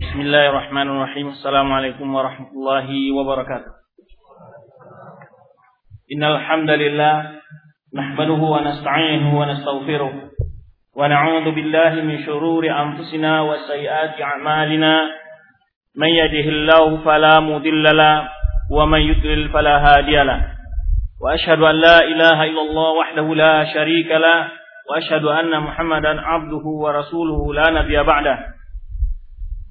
بسم الله الرحمن الرحيم السلام عليكم ورحمة الله وبركاته إن الحمد لله نحمده ونستعينه ونستغفره ونعوذ بالله من شرور أنفسنا وسيئات أعمالنا من يده الله فلا مضل له ومن يضلل فلا هادي له وأشهد أن لا إله إلا الله وحده لا شريك له وأشهد أن محمدا عبده ورسوله لا نبي بعده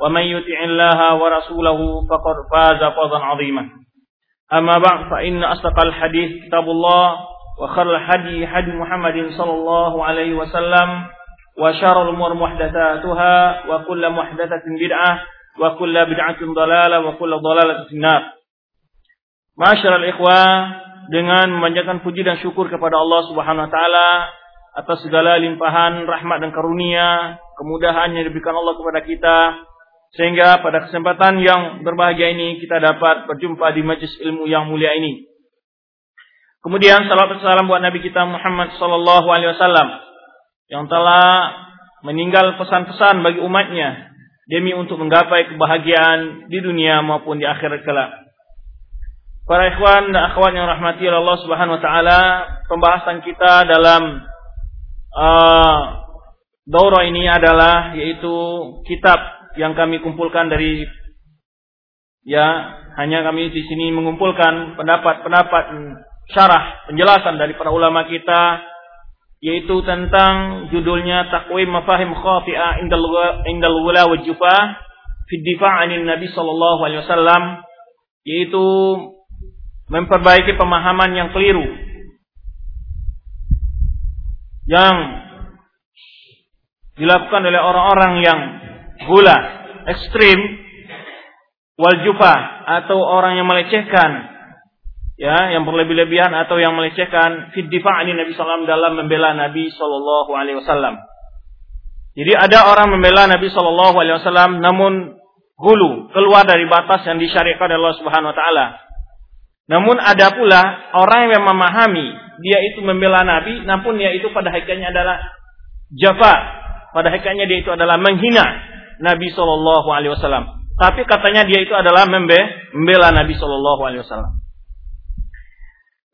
ومن يطع الله ورسوله فقد فاز فوزا عظيما أما بعد فإن أصدق الحديث كتاب الله وخير الحدي حدي محمد صلى الله عليه وسلم وشر الأمور محدثاتها وكل محدثة بدعة وكل بدعة ضلالة وكل ضلالة في النار Masyarul ikhwah dengan memanjatkan puji dan syukur kepada Allah Subhanahu wa taala atas segala limpahan rahmat dan karunia, kemudahan yang diberikan Allah kepada kita sehingga pada kesempatan yang berbahagia ini kita dapat berjumpa di majlis ilmu yang mulia ini. Kemudian salam salam buat Nabi kita Muhammad sallallahu alaihi wasallam yang telah meninggal pesan-pesan bagi umatnya demi untuk menggapai kebahagiaan di dunia maupun di akhirat kelak. Para ikhwan dan akhwat yang rahmati Allah Subhanahu wa taala, pembahasan kita dalam uh, daurah ini adalah yaitu kitab yang kami kumpulkan dari ya hanya kami di sini mengumpulkan pendapat-pendapat syarah penjelasan dari para ulama kita yaitu tentang judulnya takwim mafahim khafi'ah indal indal wala wa jufa fi difa' nabi sallallahu alaihi wasallam yaitu memperbaiki pemahaman yang keliru yang dilakukan oleh orang-orang yang gula, ekstrim, wal jufa atau orang yang melecehkan ya, yang berlebih-lebihan atau yang melecehkan fid difa'ani Nabi sallallahu dalam membela Nabi sallallahu alaihi wasallam. Jadi ada orang membela Nabi sallallahu alaihi wasallam namun hulu keluar dari batas yang disyariatkan oleh Allah Subhanahu wa taala. Namun ada pula orang yang memahami dia itu membela Nabi, namun dia itu pada hakikatnya adalah jafa. Pada hakikatnya dia itu adalah menghina Nabi Shallallahu Alaihi Wasallam. Tapi katanya dia itu adalah membela Nabi Shallallahu Alaihi Wasallam.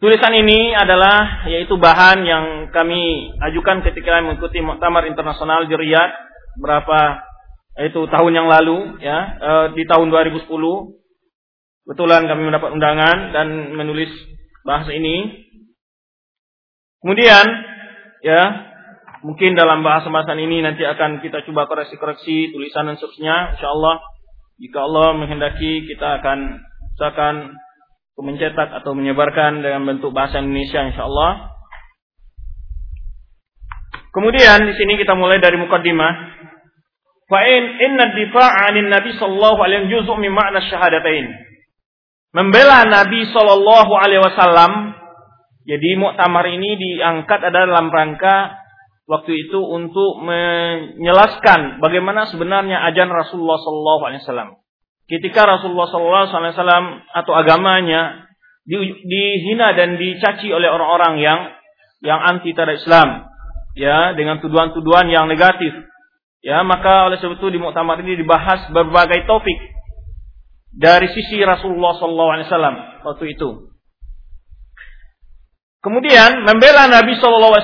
Tulisan ini adalah yaitu bahan yang kami ajukan ketika mengikuti Muktamar Internasional di Riyadh berapa itu tahun yang lalu ya eh, di tahun 2010 Kebetulan kami mendapat undangan dan menulis bahasa ini. Kemudian, ya, mungkin dalam bahasa-bahasa ini nanti akan kita coba koreksi-koreksi tulisan dan seterusnya. Insya Allah, jika Allah menghendaki, kita akan usahakan mencetak atau menyebarkan dengan bentuk bahasa Indonesia, insya Allah. Kemudian di sini kita mulai dari mukaddimah. Fa'in inna difa'a Nabi sallallahu alaihi wasallam juz'un min ma'na syahadatain membela Nabi Shallallahu Alaihi Wasallam. Jadi muktamar ini diangkat adalah dalam rangka waktu itu untuk menjelaskan bagaimana sebenarnya ajaran Rasulullah Shallallahu Alaihi Wasallam. Ketika Rasulullah Shallallahu Alaihi Wasallam atau agamanya dihina dan dicaci oleh orang-orang yang yang anti terhadap Islam, ya dengan tuduhan-tuduhan yang negatif. Ya, maka oleh sebab itu di muktamar ini dibahas berbagai topik dari sisi Rasulullah SAW waktu itu. Kemudian membela Nabi SAW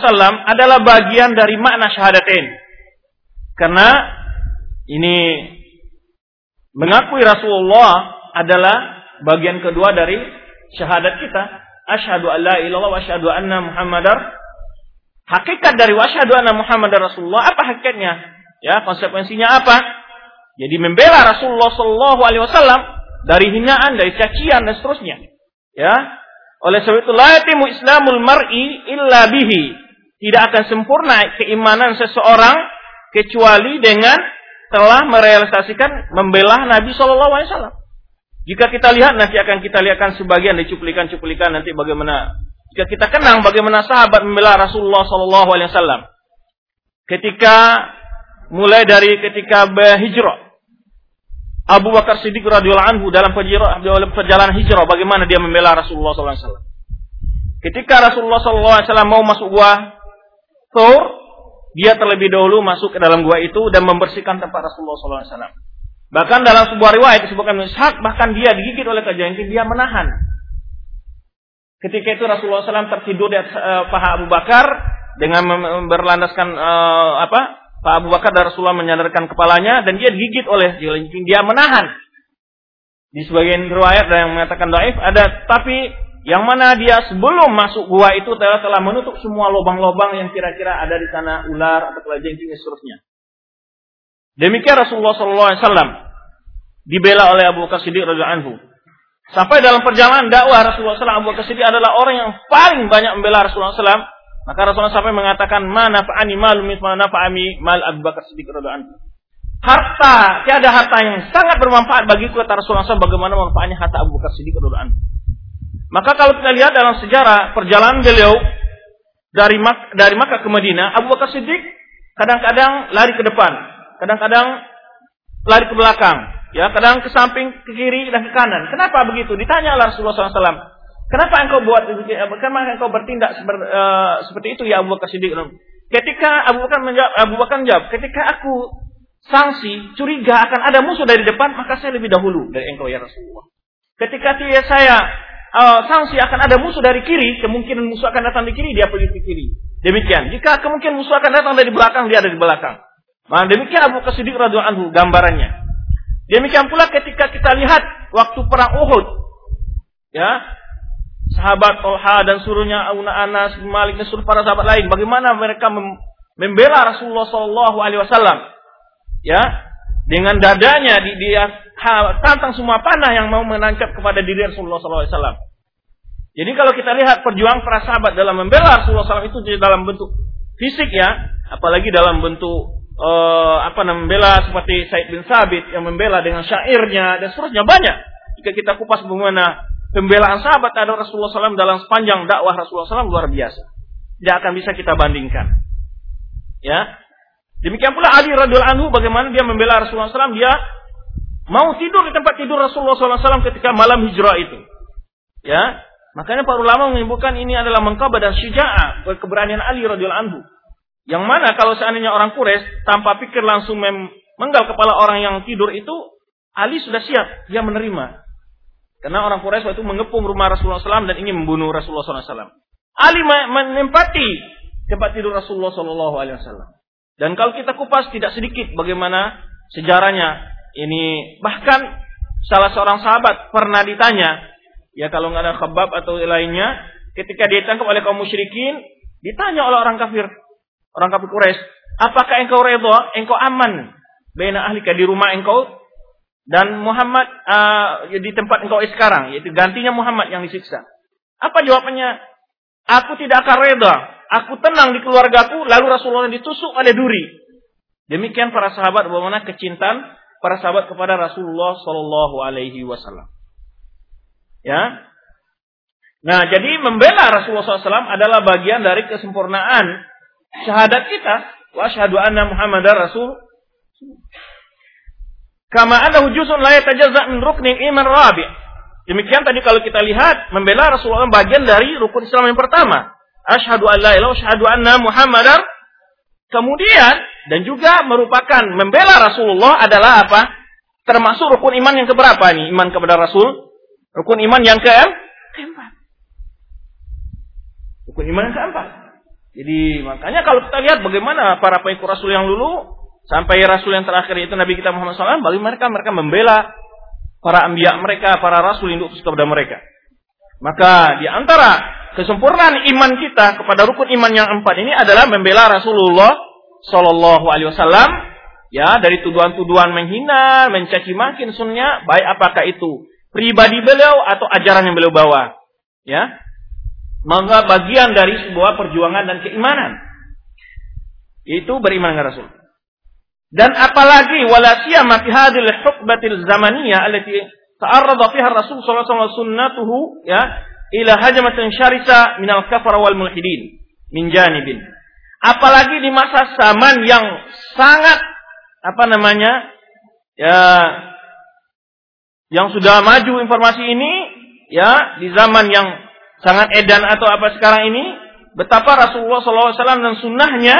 adalah bagian dari makna syahadatain. Karena ini mengakui Rasulullah adalah bagian kedua dari syahadat kita. Asyhadu an la ilallah wa asyhadu anna Muhammadar hakikat dari wa asyhadu anna Muhammadar Rasulullah apa hakikatnya? Ya, konsekuensinya apa? Jadi membela Rasulullah sallallahu alaihi wasallam dari hinaan, dari cacian dan seterusnya. Ya. Oleh sebab itu la yatimu islamul mar'i illa bihi. Tidak akan sempurna keimanan seseorang kecuali dengan telah merealisasikan membela Nabi Shallallahu alaihi wasallam. Jika kita lihat nanti akan kita lihatkan sebagian dari cuplikan-cuplikan nanti bagaimana jika kita kenang bagaimana sahabat membela Rasulullah Sallallahu Alaihi Wasallam ketika mulai dari ketika berhijrah Abu Bakar Siddiq radhiyallahu anhu dalam perjalanan hijrah bagaimana dia membela Rasulullah SAW. Ketika Rasulullah SAW mau masuk gua Thor, dia terlebih dahulu masuk ke dalam gua itu dan membersihkan tempat Rasulullah SAW. Bahkan dalam sebuah riwayat disebutkan Ishaq, bahkan dia digigit oleh kejengking, dia menahan. Ketika itu Rasulullah SAW tertidur di atas uh, paha Abu Bakar dengan berlandaskan uh, apa Pak Abu Bakar dan Rasulullah menyandarkan kepalanya dan dia digigit oleh jengking. Dia menahan. Di sebagian riwayat yang mengatakan daif ada tapi yang mana dia sebelum masuk gua itu telah telah menutup semua lubang-lubang yang kira-kira ada di sana ular atau kelajengking dan seterusnya. Demikian Rasulullah SAW dibela oleh Abu Bakar Siddiq radhiyallahu anhu. Sampai dalam perjalanan dakwah Rasulullah SAW, Abu Bakar Siddiq adalah orang yang paling banyak membela Rasulullah SAW maka Rasulullah sampai mengatakan mana fa'ani malu misma fa'ami mal Abu Bakar Siddiq radhiyallahu anhu. Harta, tiada harta yang sangat bermanfaat bagiku kata Rasulullah SAW bagaimana manfaatnya harta Abu Bakar Siddiq radhiyallahu anhu. Maka kalau kita lihat dalam sejarah perjalanan beliau dari Mak dari Makkah ke Madinah, Abu Bakar Siddiq kadang-kadang lari ke depan, kadang-kadang lari ke belakang, ya, kadang ke samping, ke kiri dan ke kanan. Kenapa begitu? Ditanya oleh Rasulullah SAW. Kenapa engkau buat kenapa engkau bertindak seperti, uh, seperti itu ya Abu Bakar Siddiq? Ketika Abu Bakar menjawab, Abu Bakar menjawab, ketika aku sanksi, curiga akan ada musuh dari depan, maka saya lebih dahulu dari engkau ya Rasulullah. Ketika dia saya uh, sanksi akan ada musuh dari kiri, kemungkinan musuh akan datang di kiri, dia pergi ke kiri. Demikian. Jika kemungkinan musuh akan datang dari belakang, dia ada di belakang. Nah, demikian Abu Bakar Siddiq radhiyallahu anhu gambarannya. Demikian pula ketika kita lihat waktu perang Uhud, ya, sahabat Tolha dan suruhnya Auna Anas, Malik dan suruh para sahabat lain. Bagaimana mereka membela Rasulullah Shallallahu Alaihi Wasallam, ya, dengan dadanya di dia tantang semua panah yang mau menancap kepada diri Rasulullah Shallallahu Alaihi Wasallam. Jadi kalau kita lihat perjuangan para sahabat dalam membela Rasulullah SAW itu dalam bentuk fisik ya, apalagi dalam bentuk uh, apa namanya membela seperti Said bin Sabit yang membela dengan syairnya dan seterusnya banyak. Jika kita kupas bagaimana Pembelaan sahabat terhadap Rasulullah SAW dalam sepanjang dakwah Rasulullah SAW luar biasa. Tidak akan bisa kita bandingkan. Ya, Demikian pula Ali radhiallahu anhu bagaimana dia membela Rasulullah SAW. Dia mau tidur di tempat tidur Rasulullah SAW ketika malam hijrah itu. Ya, makanya para ulama menyebutkan ini adalah mengkabah dan syuja'ah keberanian Ali radhiallahu anhu. Yang mana kalau seandainya orang Quraisy tanpa pikir langsung menggal kepala orang yang tidur itu, Ali sudah siap, dia menerima. Karena orang Quraisy waktu itu mengepung rumah Rasulullah SAW dan ingin membunuh Rasulullah SAW. Ali menempati tempat tidur Rasulullah SAW. Dan kalau kita kupas tidak sedikit bagaimana sejarahnya. Ini bahkan salah seorang sahabat pernah ditanya, ya kalau nggak ada kebab atau lainnya, ketika ditangkap oleh kaum musyrikin, ditanya oleh orang kafir, orang kafir Quraisy, apakah engkau redha, engkau aman, bena ahlika di rumah engkau dan Muhammad uh, di tempat engkau sekarang, yaitu gantinya Muhammad yang disiksa. Apa jawabannya? Aku tidak akan reda. Aku tenang di keluargaku, lalu Rasulullah ditusuk oleh duri. Demikian para sahabat bagaimana kecintaan para sahabat kepada Rasulullah Shallallahu Alaihi Wasallam. Ya. Nah, jadi membela Rasulullah SAW adalah bagian dari kesempurnaan syahadat kita. Wa syahadu anna Muhammadar Rasul Kama ada juzun la yatajazza min rukni iman rabi. Demikian tadi kalau kita lihat membela Rasulullah bagian dari rukun Islam yang pertama. Asyhadu an la ilaha asyhadu anna Muhammadar. Kemudian dan juga merupakan membela Rasulullah adalah apa? Termasuk rukun iman yang keberapa nih? Iman kepada Rasul. Rukun iman yang ke keempat. Rukun iman yang keempat. Jadi makanya kalau kita lihat bagaimana para pengikut Rasul yang dulu Sampai Rasul yang terakhir itu Nabi kita Muhammad SAW, bagi mereka mereka membela para ambiya mereka, para Rasul yang diutus kepada mereka. Maka di antara kesempurnaan iman kita kepada rukun iman yang empat ini adalah membela Rasulullah Shallallahu Alaihi Wasallam ya dari tuduhan-tuduhan menghina, mencaci maki sunnah, baik apakah itu pribadi beliau atau ajaran yang beliau bawa, ya, maka bagian dari sebuah perjuangan dan keimanan itu beriman dengan Rasul. Dan apalagi wala siyama fi hadhil hukbatil zamaniyah allati ta'arrada fiha Rasul sallallahu alaihi wasallam sunnatuhu ya ila hajamatin syarisa minal kafar wal mulhidin min janibin. Apalagi di masa zaman yang sangat apa namanya? ya yang sudah maju informasi ini ya di zaman yang sangat edan atau apa sekarang ini betapa Rasulullah SAW dan sunnahnya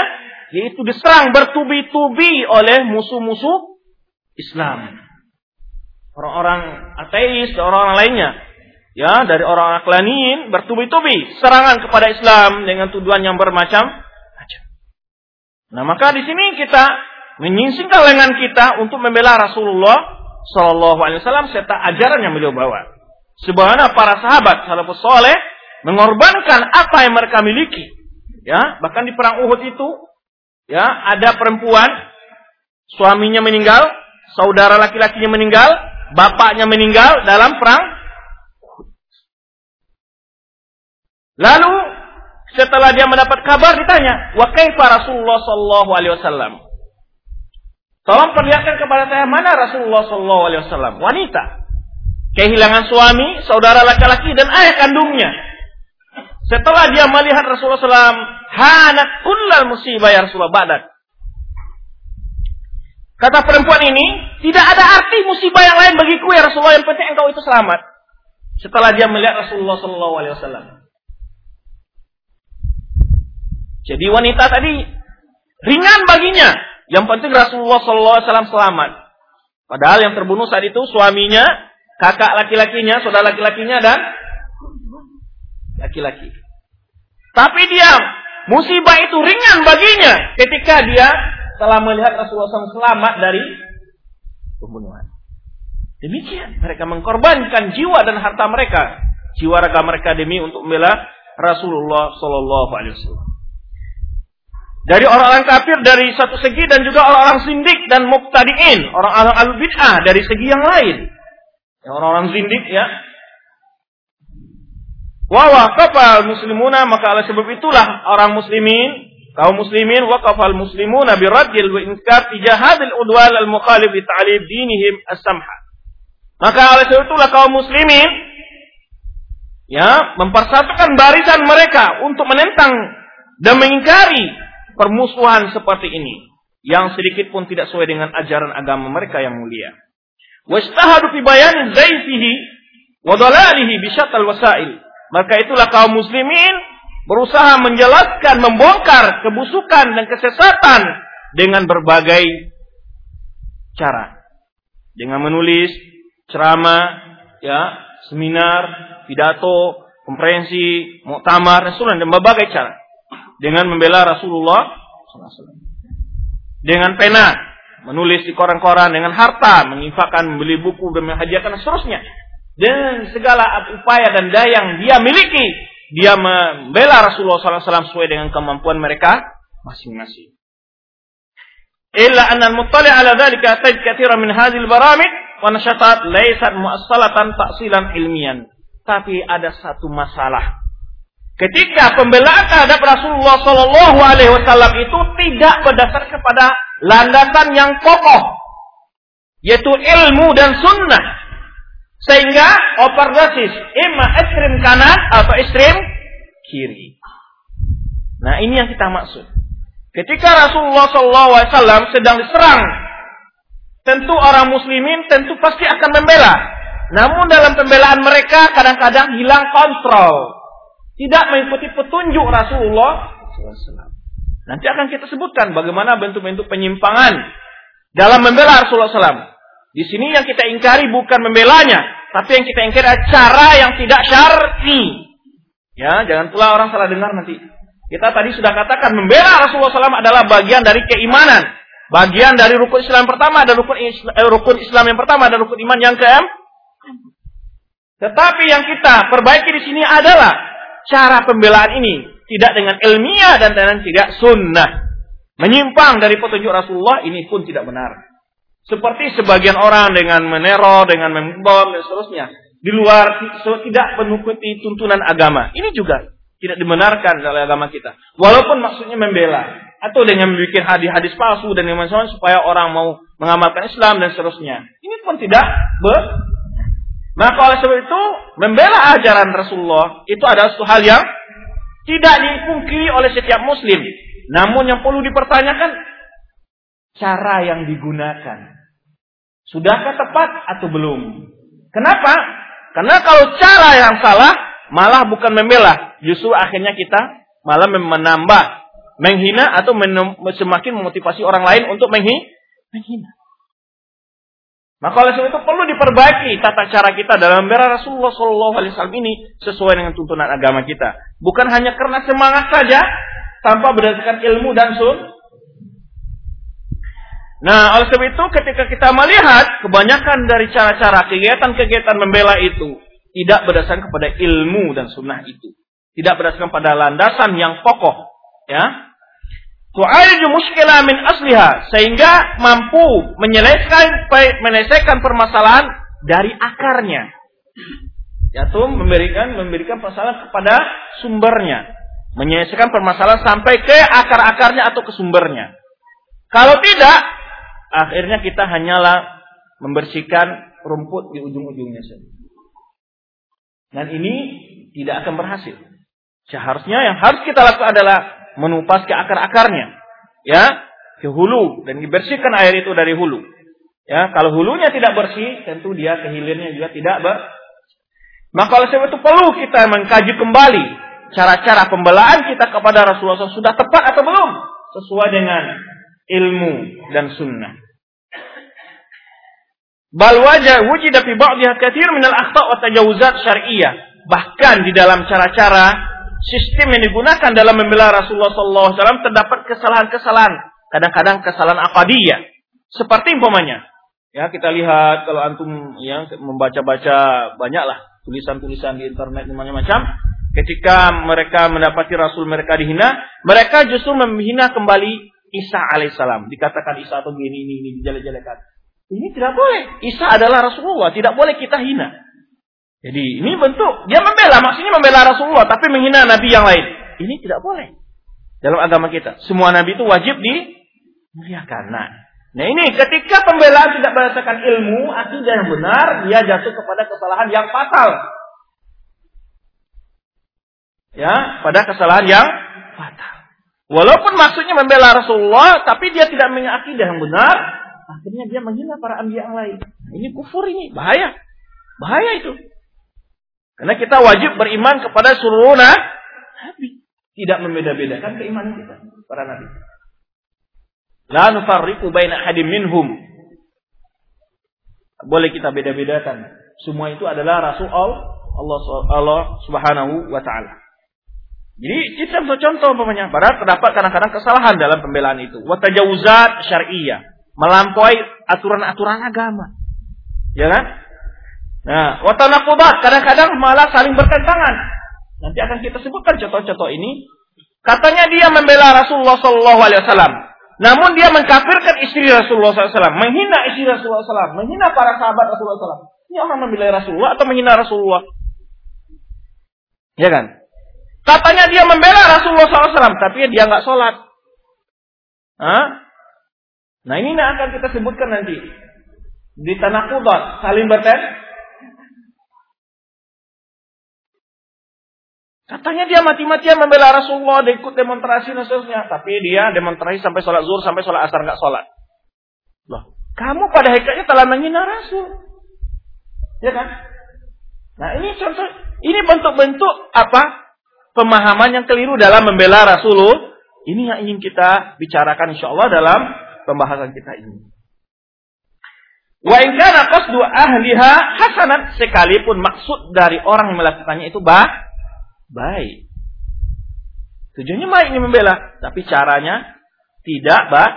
yaitu diserang bertubi-tubi oleh musuh-musuh Islam orang-orang ateis, orang-orang lainnya. Ya, dari orang aklaniin bertubi-tubi serangan kepada Islam dengan tuduhan yang bermacam-macam. Nah, maka di sini kita menyingsingkan lengan kita untuk membela Rasulullah Shallallahu Alaihi Wasallam serta ajaran yang beliau bawa. Sebagaimana para sahabat salafus soleh mengorbankan apa yang mereka miliki. Ya, bahkan di perang Uhud itu, ya ada perempuan suaminya meninggal, saudara laki-lakinya meninggal, bapaknya meninggal dalam perang. Lalu setelah dia mendapat kabar ditanya, "Wa kaifa Rasulullah sallallahu alaihi wasallam?" Tolong perlihatkan kepada saya mana Rasulullah sallallahu alaihi wasallam, wanita. Kehilangan suami, saudara laki-laki dan ayah kandungnya. Setelah dia melihat Rasulullah SAW, hanat kullal musibah ya Rasulullah badat. Kata perempuan ini, tidak ada arti musibah yang lain bagiku ya Rasulullah. Yang penting engkau itu selamat. Setelah dia melihat Rasulullah Wasallam. Jadi wanita tadi ringan baginya. Yang penting Rasulullah Wasallam selamat. Padahal yang terbunuh saat itu suaminya, kakak laki-lakinya, saudara laki-lakinya dan laki-laki. Tapi dia musibah itu ringan baginya ketika dia telah melihat Rasulullah SAW selamat dari pembunuhan. Demikian mereka mengkorbankan jiwa dan harta mereka, jiwa raga mereka demi untuk membela Rasulullah Sallallahu Alaihi Wasallam. Dari orang-orang kafir dari satu segi dan juga orang-orang sindik dan muktadiin, orang-orang al bid'ah dari segi yang lain. Orang-orang sindik ya. Wa kapal muslimuna maka oleh sebab itulah orang muslimin kaum muslimin waqafal muslimuna biraddil wa inkar tijahadil udwal al mukhalif li ta'lib dinihim as-samha. Maka oleh sebab itulah kaum muslimin ya mempersatukan barisan mereka untuk menentang dan mengingkari permusuhan seperti ini yang sedikit pun tidak sesuai dengan ajaran agama mereka yang mulia. Wastahadu fi bayan zaifihi wa dalalihi bi wasail. Maka itulah kaum muslimin berusaha menjelaskan, membongkar kebusukan dan kesesatan dengan berbagai cara. Dengan menulis ceramah, ya, seminar, pidato, konferensi, muktamar, dan dan berbagai cara. Dengan membela Rasulullah dengan pena, menulis di koran-koran, dengan harta, menginfakkan, membeli buku, dan menghadiahkan, dan seterusnya. Dan segala upaya dan daya yang dia miliki dia membela Rasulullah SAW sesuai dengan kemampuan mereka masing-masing. Illa anna al-muttali ala dhalika tajid kathira min hadhil baramid wa nashatat laysat muassalatan taksilan ilmian. Tapi ada satu masalah. Ketika pembelaan terhadap Rasulullah Sallallahu Alaihi Wasallam itu tidak berdasar kepada landasan yang kokoh, yaitu ilmu dan sunnah, sehingga overdosis ima ekstrim kanan atau ekstrim kiri. Nah ini yang kita maksud. Ketika Rasulullah SAW sedang diserang, tentu orang muslimin tentu pasti akan membela. Namun dalam pembelaan mereka kadang-kadang hilang kontrol. Tidak mengikuti petunjuk Rasulullah SAW. Nanti akan kita sebutkan bagaimana bentuk-bentuk penyimpangan dalam membela Rasulullah SAW. Di sini yang kita ingkari bukan membelanya, tapi yang kita ingkari adalah cara yang tidak syar'i. Ya, jangan pula orang salah dengar nanti. Kita tadi sudah katakan membela Rasulullah SAW adalah bagian dari keimanan. Bagian dari rukun Islam pertama dan rukun Islam, eh, rukun Islam yang pertama dan rukun iman yang keem. Tetapi yang kita perbaiki di sini adalah cara pembelaan ini tidak dengan ilmiah dan tidak sunnah. Menyimpang dari petunjuk Rasulullah ini pun tidak benar. Seperti sebagian orang dengan meneror, dengan membom dan seterusnya. Di luar tidak mengikuti tuntunan agama. Ini juga tidak dibenarkan oleh agama kita. Walaupun maksudnya membela. Atau dengan membuat hadis-hadis palsu dan yang supaya orang mau mengamalkan Islam dan seterusnya. Ini pun tidak be Maka oleh sebab itu, membela ajaran Rasulullah itu adalah suatu hal yang tidak dipungkiri oleh setiap muslim. Namun yang perlu dipertanyakan, cara yang digunakan. Sudahkah tepat atau belum? Kenapa? Karena kalau cara yang salah, malah bukan membela. Justru akhirnya kita malah menambah, menghina atau semakin memotivasi orang lain untuk menghina. Maka oleh itu perlu diperbaiki tata cara kita dalam membela Rasulullah Wasallam ini sesuai dengan tuntunan agama kita. Bukan hanya karena semangat saja, tanpa berdasarkan ilmu dan sun. Nah, oleh sebab itu ketika kita melihat kebanyakan dari cara-cara kegiatan-kegiatan membela itu tidak berdasarkan kepada ilmu dan sunnah itu. Tidak berdasarkan pada landasan yang pokok. Ya, tu'aliju muskilah min asliha sehingga mampu menyelesaikan menyelesaikan permasalahan dari akarnya yaitu memberikan memberikan permasalahan kepada sumbernya menyelesaikan permasalahan sampai ke akar-akarnya atau ke sumbernya kalau tidak akhirnya kita hanyalah membersihkan rumput di ujung-ujungnya saja dan ini tidak akan berhasil seharusnya yang harus kita lakukan adalah menupas ke akar-akarnya. Ya, ke hulu dan dibersihkan air itu dari hulu. Ya, kalau hulunya tidak bersih, tentu dia ke hilirnya juga tidak ber. Maka oleh sebab itu perlu kita mengkaji kembali cara-cara pembelaan kita kepada Rasulullah SAW sudah tepat atau belum sesuai dengan ilmu dan sunnah. Bal wajah wujida fi ba'dihha katsir min al-akhta' wa tajawuzat syar'iyyah. Bahkan di dalam cara-cara sistem yang digunakan dalam membela Rasulullah SAW terdapat kesalahan-kesalahan. Kadang-kadang kesalahan akadiyah. Seperti umpamanya. Ya, kita lihat kalau antum yang membaca-baca banyaklah tulisan-tulisan di internet macam-macam. Ketika mereka mendapati Rasul mereka dihina, mereka justru menghina kembali Isa alaihissalam. Dikatakan Isa atau gini ini ini dijelek-jelekan. Ini tidak boleh. Isa adalah Rasulullah, tidak boleh kita hina. Jadi ini bentuk dia membela, maksudnya membela Rasulullah tapi menghina nabi yang lain. Ini tidak boleh dalam agama kita. Semua nabi itu wajib dimuliakan. Nah, nah ini ketika pembelaan tidak berdasarkan ilmu, akidah yang benar, dia jatuh kepada kesalahan yang fatal. Ya, pada kesalahan yang fatal. Walaupun maksudnya membela Rasulullah, tapi dia tidak mengakidah yang benar, akhirnya dia menghina para ambi yang lain. Ini kufur ini, bahaya. Bahaya itu. Karena kita wajib beriman kepada seluruh nabi. Tidak membeda-bedakan keimanan kita. Para nabi. La nufarriqu baina hadim minhum. Boleh kita beda-bedakan. Semua itu adalah Rasul Allah, Allah Subhanahu wa taala. Jadi kita contoh umpamanya, padahal terdapat kadang-kadang kesalahan dalam pembelaan itu. Wa tajawuzat syar'iyyah, melampaui aturan-aturan agama. Ya kan? Nah, watanakubat kadang-kadang malah saling bertentangan. Nanti akan kita sebutkan contoh-contoh ini. Katanya dia membela Rasulullah Shallallahu Alaihi Wasallam, namun dia mengkafirkan istri Rasulullah SAW, menghina istri Rasulullah SAW, menghina para sahabat Rasulullah SAW. Ini orang membela Rasulullah atau menghina Rasulullah? Ya kan? Katanya dia membela Rasulullah SAW, tapi dia nggak sholat. Hah? Nah ini akan kita sebutkan nanti di tanah kubat saling bertentangan Katanya dia mati-matian membela Rasulullah, dia ikut demonstrasi dan. Tapi dia demonstrasi sampai sholat zuhur, sampai sholat asar nggak sholat. Loh, kamu pada hakikatnya telah menghina Rasul. Ya kan? Nah ini contoh, ini bentuk-bentuk apa? Pemahaman yang keliru dalam membela Rasulullah. Ini yang ingin kita bicarakan insya Allah dalam pembahasan kita ini. Wa in kana qasdu ahliha hasanat sekalipun maksud dari orang yang melakukannya itu bah baik. Tujuannya baik ini membela, tapi caranya tidak baik.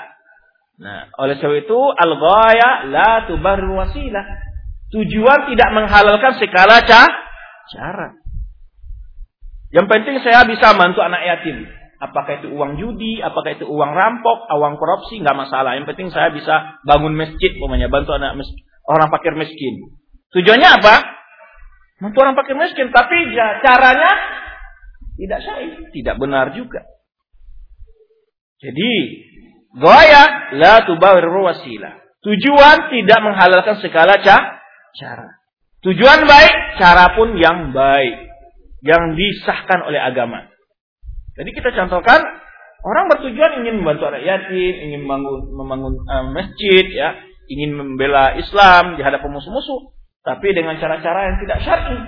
Nah, oleh sebab itu al-ghaya la tubarru wasilah. Tujuan tidak menghalalkan segala cara. Yang penting saya bisa bantu anak yatim. Apakah itu uang judi, apakah itu uang rampok, uang korupsi, nggak masalah. Yang penting saya bisa bangun masjid, umpamanya bantu anak orang fakir miskin. Tujuannya apa? Bantu orang fakir miskin, tapi caranya tidak syai, tidak benar juga. Jadi, goya la tubawir wasilah. Tujuan tidak menghalalkan segala cara. Tujuan baik, cara pun yang baik. Yang disahkan oleh agama. Jadi kita contohkan, orang bertujuan ingin membantu anak yatim, ingin membangun, membangun uh, masjid, ya, ingin membela Islam di hadapan musuh-musuh. Tapi dengan cara-cara yang tidak syar'i.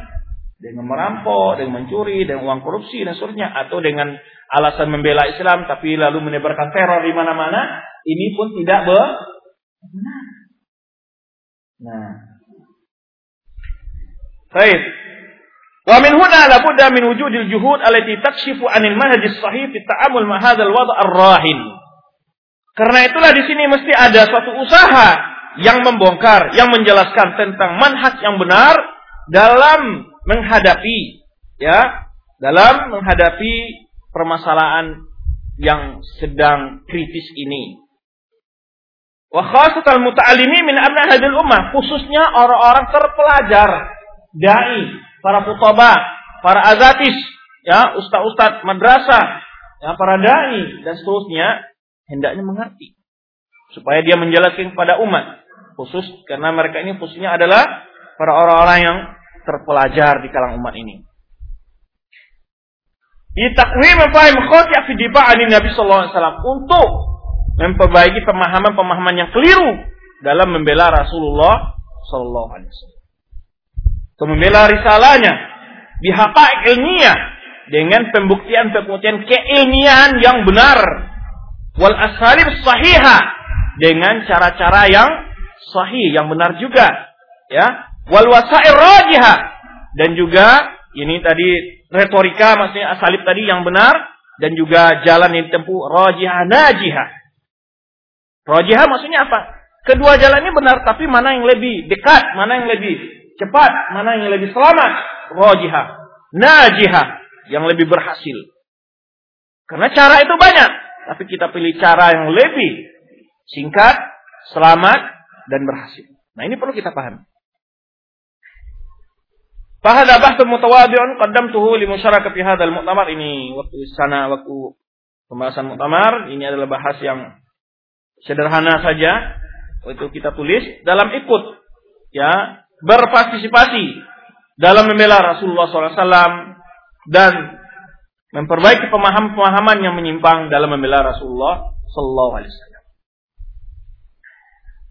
Dengan merampok, dengan mencuri, dengan uang korupsi dan seterusnya. Atau dengan alasan membela Islam tapi lalu menebarkan teror di mana-mana. Ini pun tidak benar. Nah. Baik. Wa min huna la budda min wujudil juhud allati takshifu 'anil manhaj as-sahih fi ta'amul ma hadzal wad' ar-rahin. Karena itulah di sini mesti ada suatu usaha yang membongkar, yang menjelaskan tentang manhaj yang benar dalam menghadapi ya, dalam menghadapi permasalahan yang sedang kritis ini. Wa khasatal muta'allimi min abna hadil ummah, khususnya orang-orang terpelajar, dai, para khutbah, para azatis, ya, ustaz-ustaz madrasah, ya, para dai dan seterusnya hendaknya mengerti supaya dia menjelaskan kepada umat khusus karena mereka ini khususnya adalah para orang-orang yang terpelajar di kalangan umat ini. Itakwim mafahim khati' fi diba'ani Nabi sallallahu alaihi wasallam untuk memperbaiki pemahaman-pemahaman yang keliru dalam membela Rasulullah sallallahu alaihi wasallam membela risalahnya. Di haqaiq ilmiah dengan pembuktian-pembuktian keilmiahan yang benar. Wal asalib sahiha dengan cara-cara yang sahih yang benar juga ya. Wal wasair rajiha dan juga ini tadi retorika maksudnya asalib tadi yang benar dan juga jalan yang ditempuh rajihah najihah rajihah maksudnya apa? Kedua jalan ini benar tapi mana yang lebih dekat mana yang lebih cepat, mana yang lebih selamat, rojihah, najihah, yang lebih berhasil. Karena cara itu banyak, tapi kita pilih cara yang lebih singkat, selamat, dan berhasil. Nah ini perlu kita pahami. Fahada bahtu mutawadi'un qaddamtuhu li musyarakati fi hadzal mu'tamar ini waktu sana waktu pembahasan muktamar ini adalah bahas yang sederhana saja itu kita tulis dalam ikut ya berpartisipasi dalam membela Rasulullah SAW dan memperbaiki pemahaman-pemahaman yang menyimpang dalam membela Rasulullah SAW.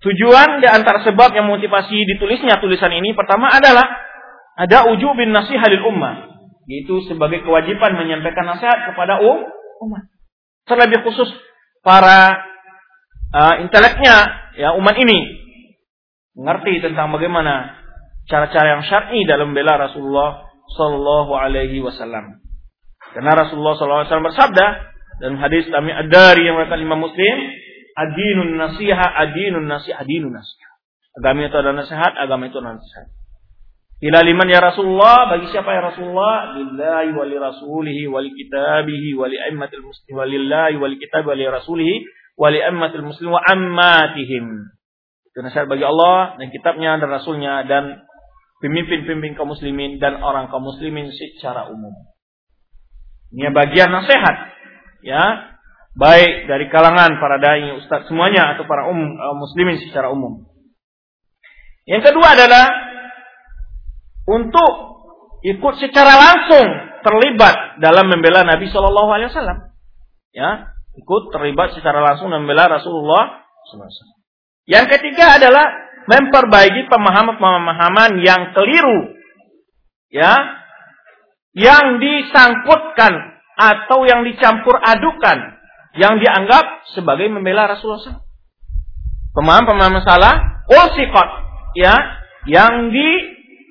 Tujuan di antara sebab yang motivasi ditulisnya tulisan ini pertama adalah ada ujubin nasihat lil ummah, yaitu sebagai kewajiban menyampaikan nasihat kepada um, umat. Terlebih khusus para uh, inteleknya ya umat ini mengerti tentang bagaimana cara-cara yang syar'i dalam bela Rasulullah Sallallahu Alaihi Wasallam. Karena Rasulullah Sallallahu Alaihi Wasallam bersabda dalam hadis kami dari yang mereka lima Muslim, adinun nasiha, adinun nasiha, adinun nasiha. Agama itu adalah nasihat, agama itu adalah nasihat. Ila liman ya Rasulullah, bagi siapa ya Rasulullah? Lillahi wa li rasulihi wa li kitabihi wa li aimmatil muslim wa lillahi wa li kitabi wa li rasulihi wa li aimmatil muslim wa ammatihim. Itu nasihat bagi Allah dan kitabnya dan rasulnya dan pemimpin-pemimpin kaum muslimin dan orang kaum muslimin secara umum. Ini bagian nasihat ya, baik dari kalangan para dai, ustaz semuanya atau para umum muslimin secara umum. Yang kedua adalah untuk ikut secara langsung terlibat dalam membela Nabi Shallallahu Alaihi Wasallam. Ya, ikut terlibat secara langsung membela Rasulullah. Yang ketiga adalah memperbaiki pemahaman-pemahaman yang keliru. Ya. Yang disangkutkan atau yang dicampur adukan yang dianggap sebagai membela Rasulullah SAW. Pemahaman-pemahaman salah, ulsikot, ya, yang di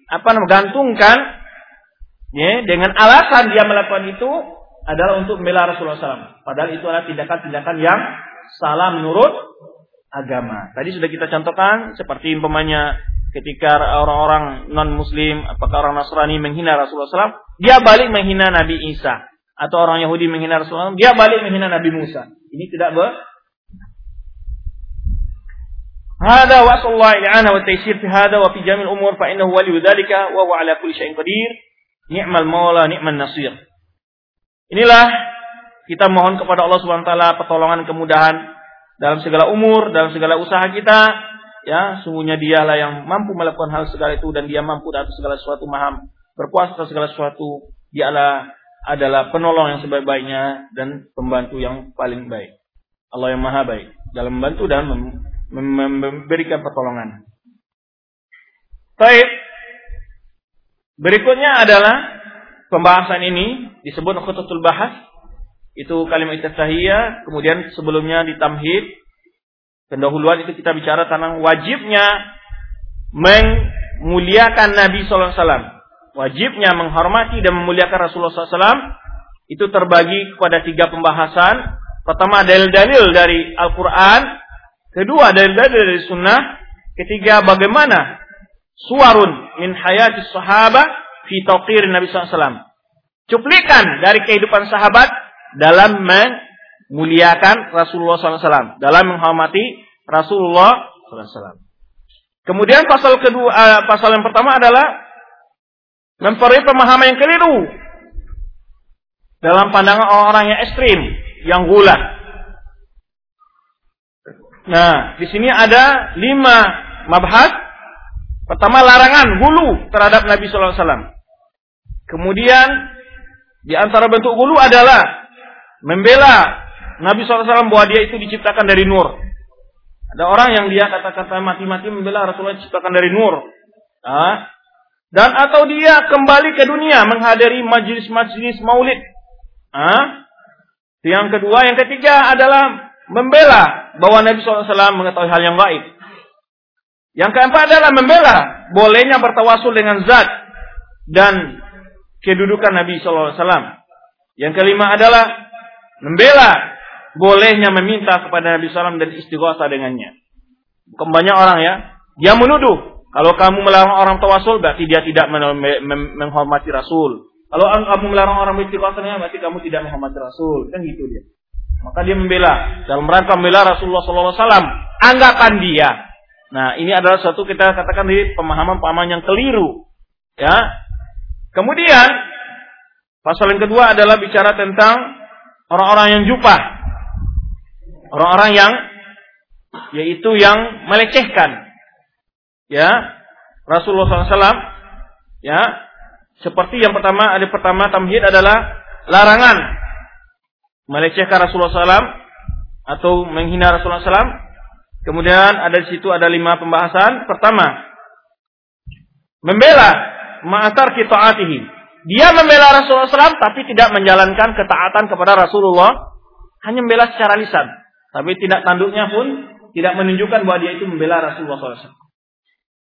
apa namanya gantungkan ya, dengan alasan dia melakukan itu adalah untuk membela Rasulullah SAW. Padahal itu adalah tindakan-tindakan yang salah menurut agama. Tadi sudah kita contohkan seperti umpamanya ketika orang-orang non-muslim, apakah orang Nasrani menghina Rasulullah SAW, dia balik menghina Nabi Isa. Atau orang Yahudi menghina Rasulullah SAW, dia balik menghina Nabi Musa. Ini tidak ber هذا وأسأل الله الإعانة والتيسير في هذا وفي جميع الأمور فإنه ولي ذلك وهو على كل شيء قدير نعم المولى نعم النصير Inilah kita mohon kepada Allah Subhanahu wa taala pertolongan kemudahan dalam segala umur, dalam segala usaha kita, ya sungguhnya dialah yang mampu melakukan hal segala itu dan dia mampu atas segala sesuatu maha berpuasa atas segala sesuatu. Dialah adalah penolong yang sebaik-baiknya dan pembantu yang paling baik. Allah yang maha baik. Dalam membantu dan mem mem memberikan pertolongan. Baik. Berikutnya adalah pembahasan ini disebut khutatul bahas itu kalimat iftitahiyah kemudian sebelumnya ditamhid pendahuluan itu kita bicara tentang wajibnya memuliakan Nabi wasallam. Wajibnya menghormati dan memuliakan Rasulullah SAW itu terbagi kepada tiga pembahasan. Pertama dalil-dalil dari Al-Quran. Kedua dalil-dalil dari Sunnah. Ketiga bagaimana suarun min hayati sahabat fi Nabi SAW. Cuplikan dari kehidupan sahabat dalam memuliakan Rasulullah SAW dalam menghormati Rasulullah SAW. Kemudian pasal kedua, uh, pasal yang pertama adalah memperoleh pemahaman yang keliru dalam pandangan orang-orang yang ekstrim, yang gula. Nah, di sini ada lima mabhas. Pertama larangan gulu terhadap Nabi Wasallam. Kemudian di antara bentuk gulu adalah membela Nabi SAW bahwa dia itu diciptakan dari nur. Ada orang yang dia kata-kata mati-mati membela Rasulullah diciptakan dari nur. Nah, dan atau dia kembali ke dunia menghadiri majelis-majelis maulid. Ah, yang kedua, yang ketiga adalah membela bahwa Nabi SAW mengetahui hal yang baik. Yang keempat adalah membela bolehnya bertawasul dengan zat dan kedudukan Nabi SAW. Yang kelima adalah membela bolehnya meminta kepada Nabi SAW dan istighosa dengannya. Bukan banyak orang ya, dia menuduh kalau kamu melarang orang tawasul berarti dia tidak menghormati Rasul. Kalau kamu melarang orang istighosa berarti kamu tidak menghormati Rasul. Kan gitu dia. Maka dia membela dalam rangka membela Rasulullah SAW. Anggapan dia. Nah ini adalah suatu kita katakan di pemahaman-pemahaman yang keliru. Ya. Kemudian pasal yang kedua adalah bicara tentang orang-orang yang jupah. Orang-orang yang yaitu yang melecehkan. Ya, Rasulullah SAW ya, seperti yang pertama ada pertama tamhid adalah larangan melecehkan Rasulullah SAW atau menghina Rasulullah SAW. Kemudian ada di situ ada lima pembahasan. Pertama, membela ma'atar kitaatihi dia membela Rasulullah SAW tapi tidak menjalankan ketaatan kepada Rasulullah. Hanya membela secara lisan. Tapi tidak tanduknya pun tidak menunjukkan bahwa dia itu membela Rasulullah SAW.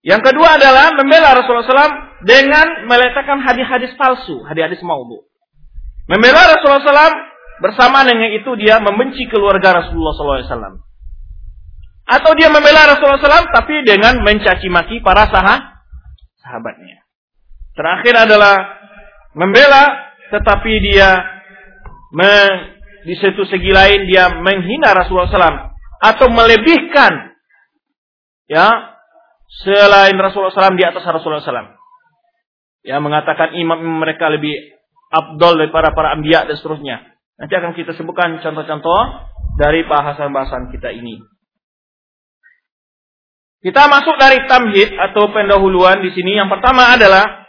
Yang kedua adalah membela Rasulullah SAW dengan meletakkan hadis-hadis palsu, hadis-hadis maudhu. Membela Rasulullah SAW bersama dengan itu dia membenci keluarga Rasulullah SAW. Atau dia membela Rasulullah SAW tapi dengan mencaci maki para sahabatnya. Terakhir adalah membela tetapi dia me, di satu segi lain dia menghina Rasulullah SAW atau melebihkan ya selain Rasulullah SAW di atas Rasulullah SAW ya mengatakan imam mereka lebih abdol daripada para ambiya dan seterusnya. Nanti akan kita sebutkan contoh-contoh dari bahasan-bahasan kita ini. Kita masuk dari tamhid atau pendahuluan di sini. Yang pertama adalah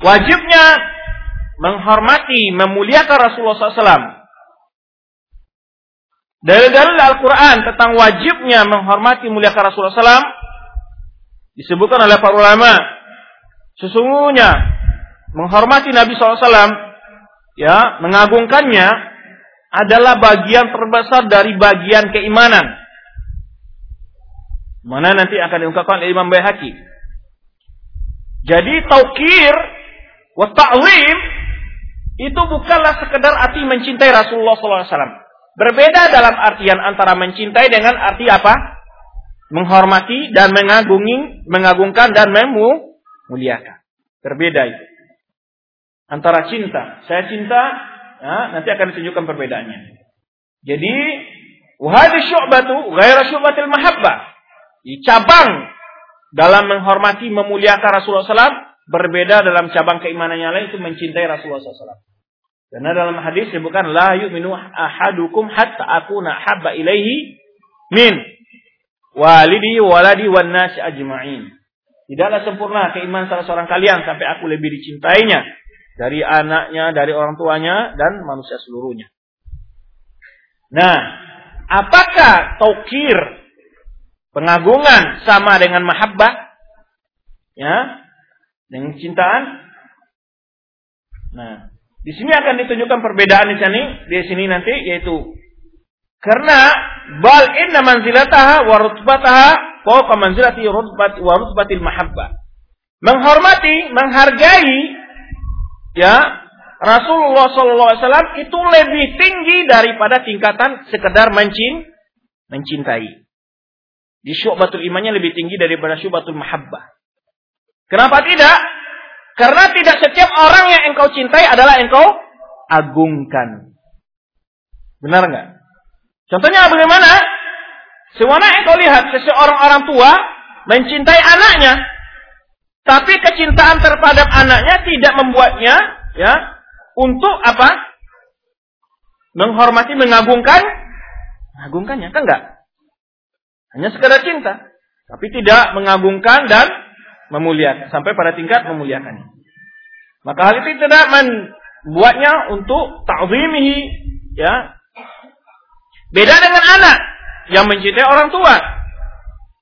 wajibnya menghormati, memuliakan Rasulullah SAW. Dalil-dalil Al-Quran tentang wajibnya menghormati, memuliakan Rasulullah SAW disebutkan oleh para ulama. Sesungguhnya menghormati Nabi SAW, ya, mengagungkannya adalah bagian terbesar dari bagian keimanan. Mana nanti akan diungkapkan oleh Imam Bayhaqi. Jadi taukir Wa ta'lim itu bukanlah sekedar arti mencintai Rasulullah SAW. Berbeda dalam artian antara mencintai dengan arti apa? Menghormati dan mengagungi, mengagungkan dan memuliakan. Berbeda itu. Antara cinta. Saya cinta, ya, nanti akan ditunjukkan perbedaannya. Jadi, wahai syu'batu ghaira syu'batil mahabbah. Cabang dalam menghormati, memuliakan Rasulullah SAW berbeda dalam cabang keimanan yang lain itu mencintai Rasulullah SAW. Karena dalam hadis disebutkan la yu'minu ahadukum hatta akuna habba ilaihi min walidi waladi wan nasi ajma'in. Tidaklah sempurna keimanan salah seorang kalian sampai aku lebih dicintainya dari anaknya, dari orang tuanya dan manusia seluruhnya. Nah, apakah taukir pengagungan sama dengan mahabbah? Ya, dengan cintaan? Nah, di sini akan ditunjukkan perbedaan di sini, di sini nanti yaitu karena bal inna manzilataha wa rutbataha fawqa manzilati rutbat wa rutbatil mahabbah. Menghormati, menghargai ya Rasulullah SAW itu lebih tinggi daripada tingkatan sekedar mencin, mencintai. Di syu'batul imannya lebih tinggi daripada syu'batul mahabbah. Kenapa tidak? Karena tidak setiap orang yang engkau cintai adalah engkau agungkan. Benar nggak? Contohnya bagaimana? Semana engkau lihat seseorang orang tua mencintai anaknya, tapi kecintaan terhadap anaknya tidak membuatnya ya untuk apa? Menghormati, mengagungkan, mengagungkannya kan enggak? Hanya sekedar cinta, tapi tidak mengagungkan dan memuliakan sampai pada tingkat memuliakannya. Maka hal itu tidak membuatnya untuk ta'zimihi ya Beda dengan anak yang mencintai orang tua.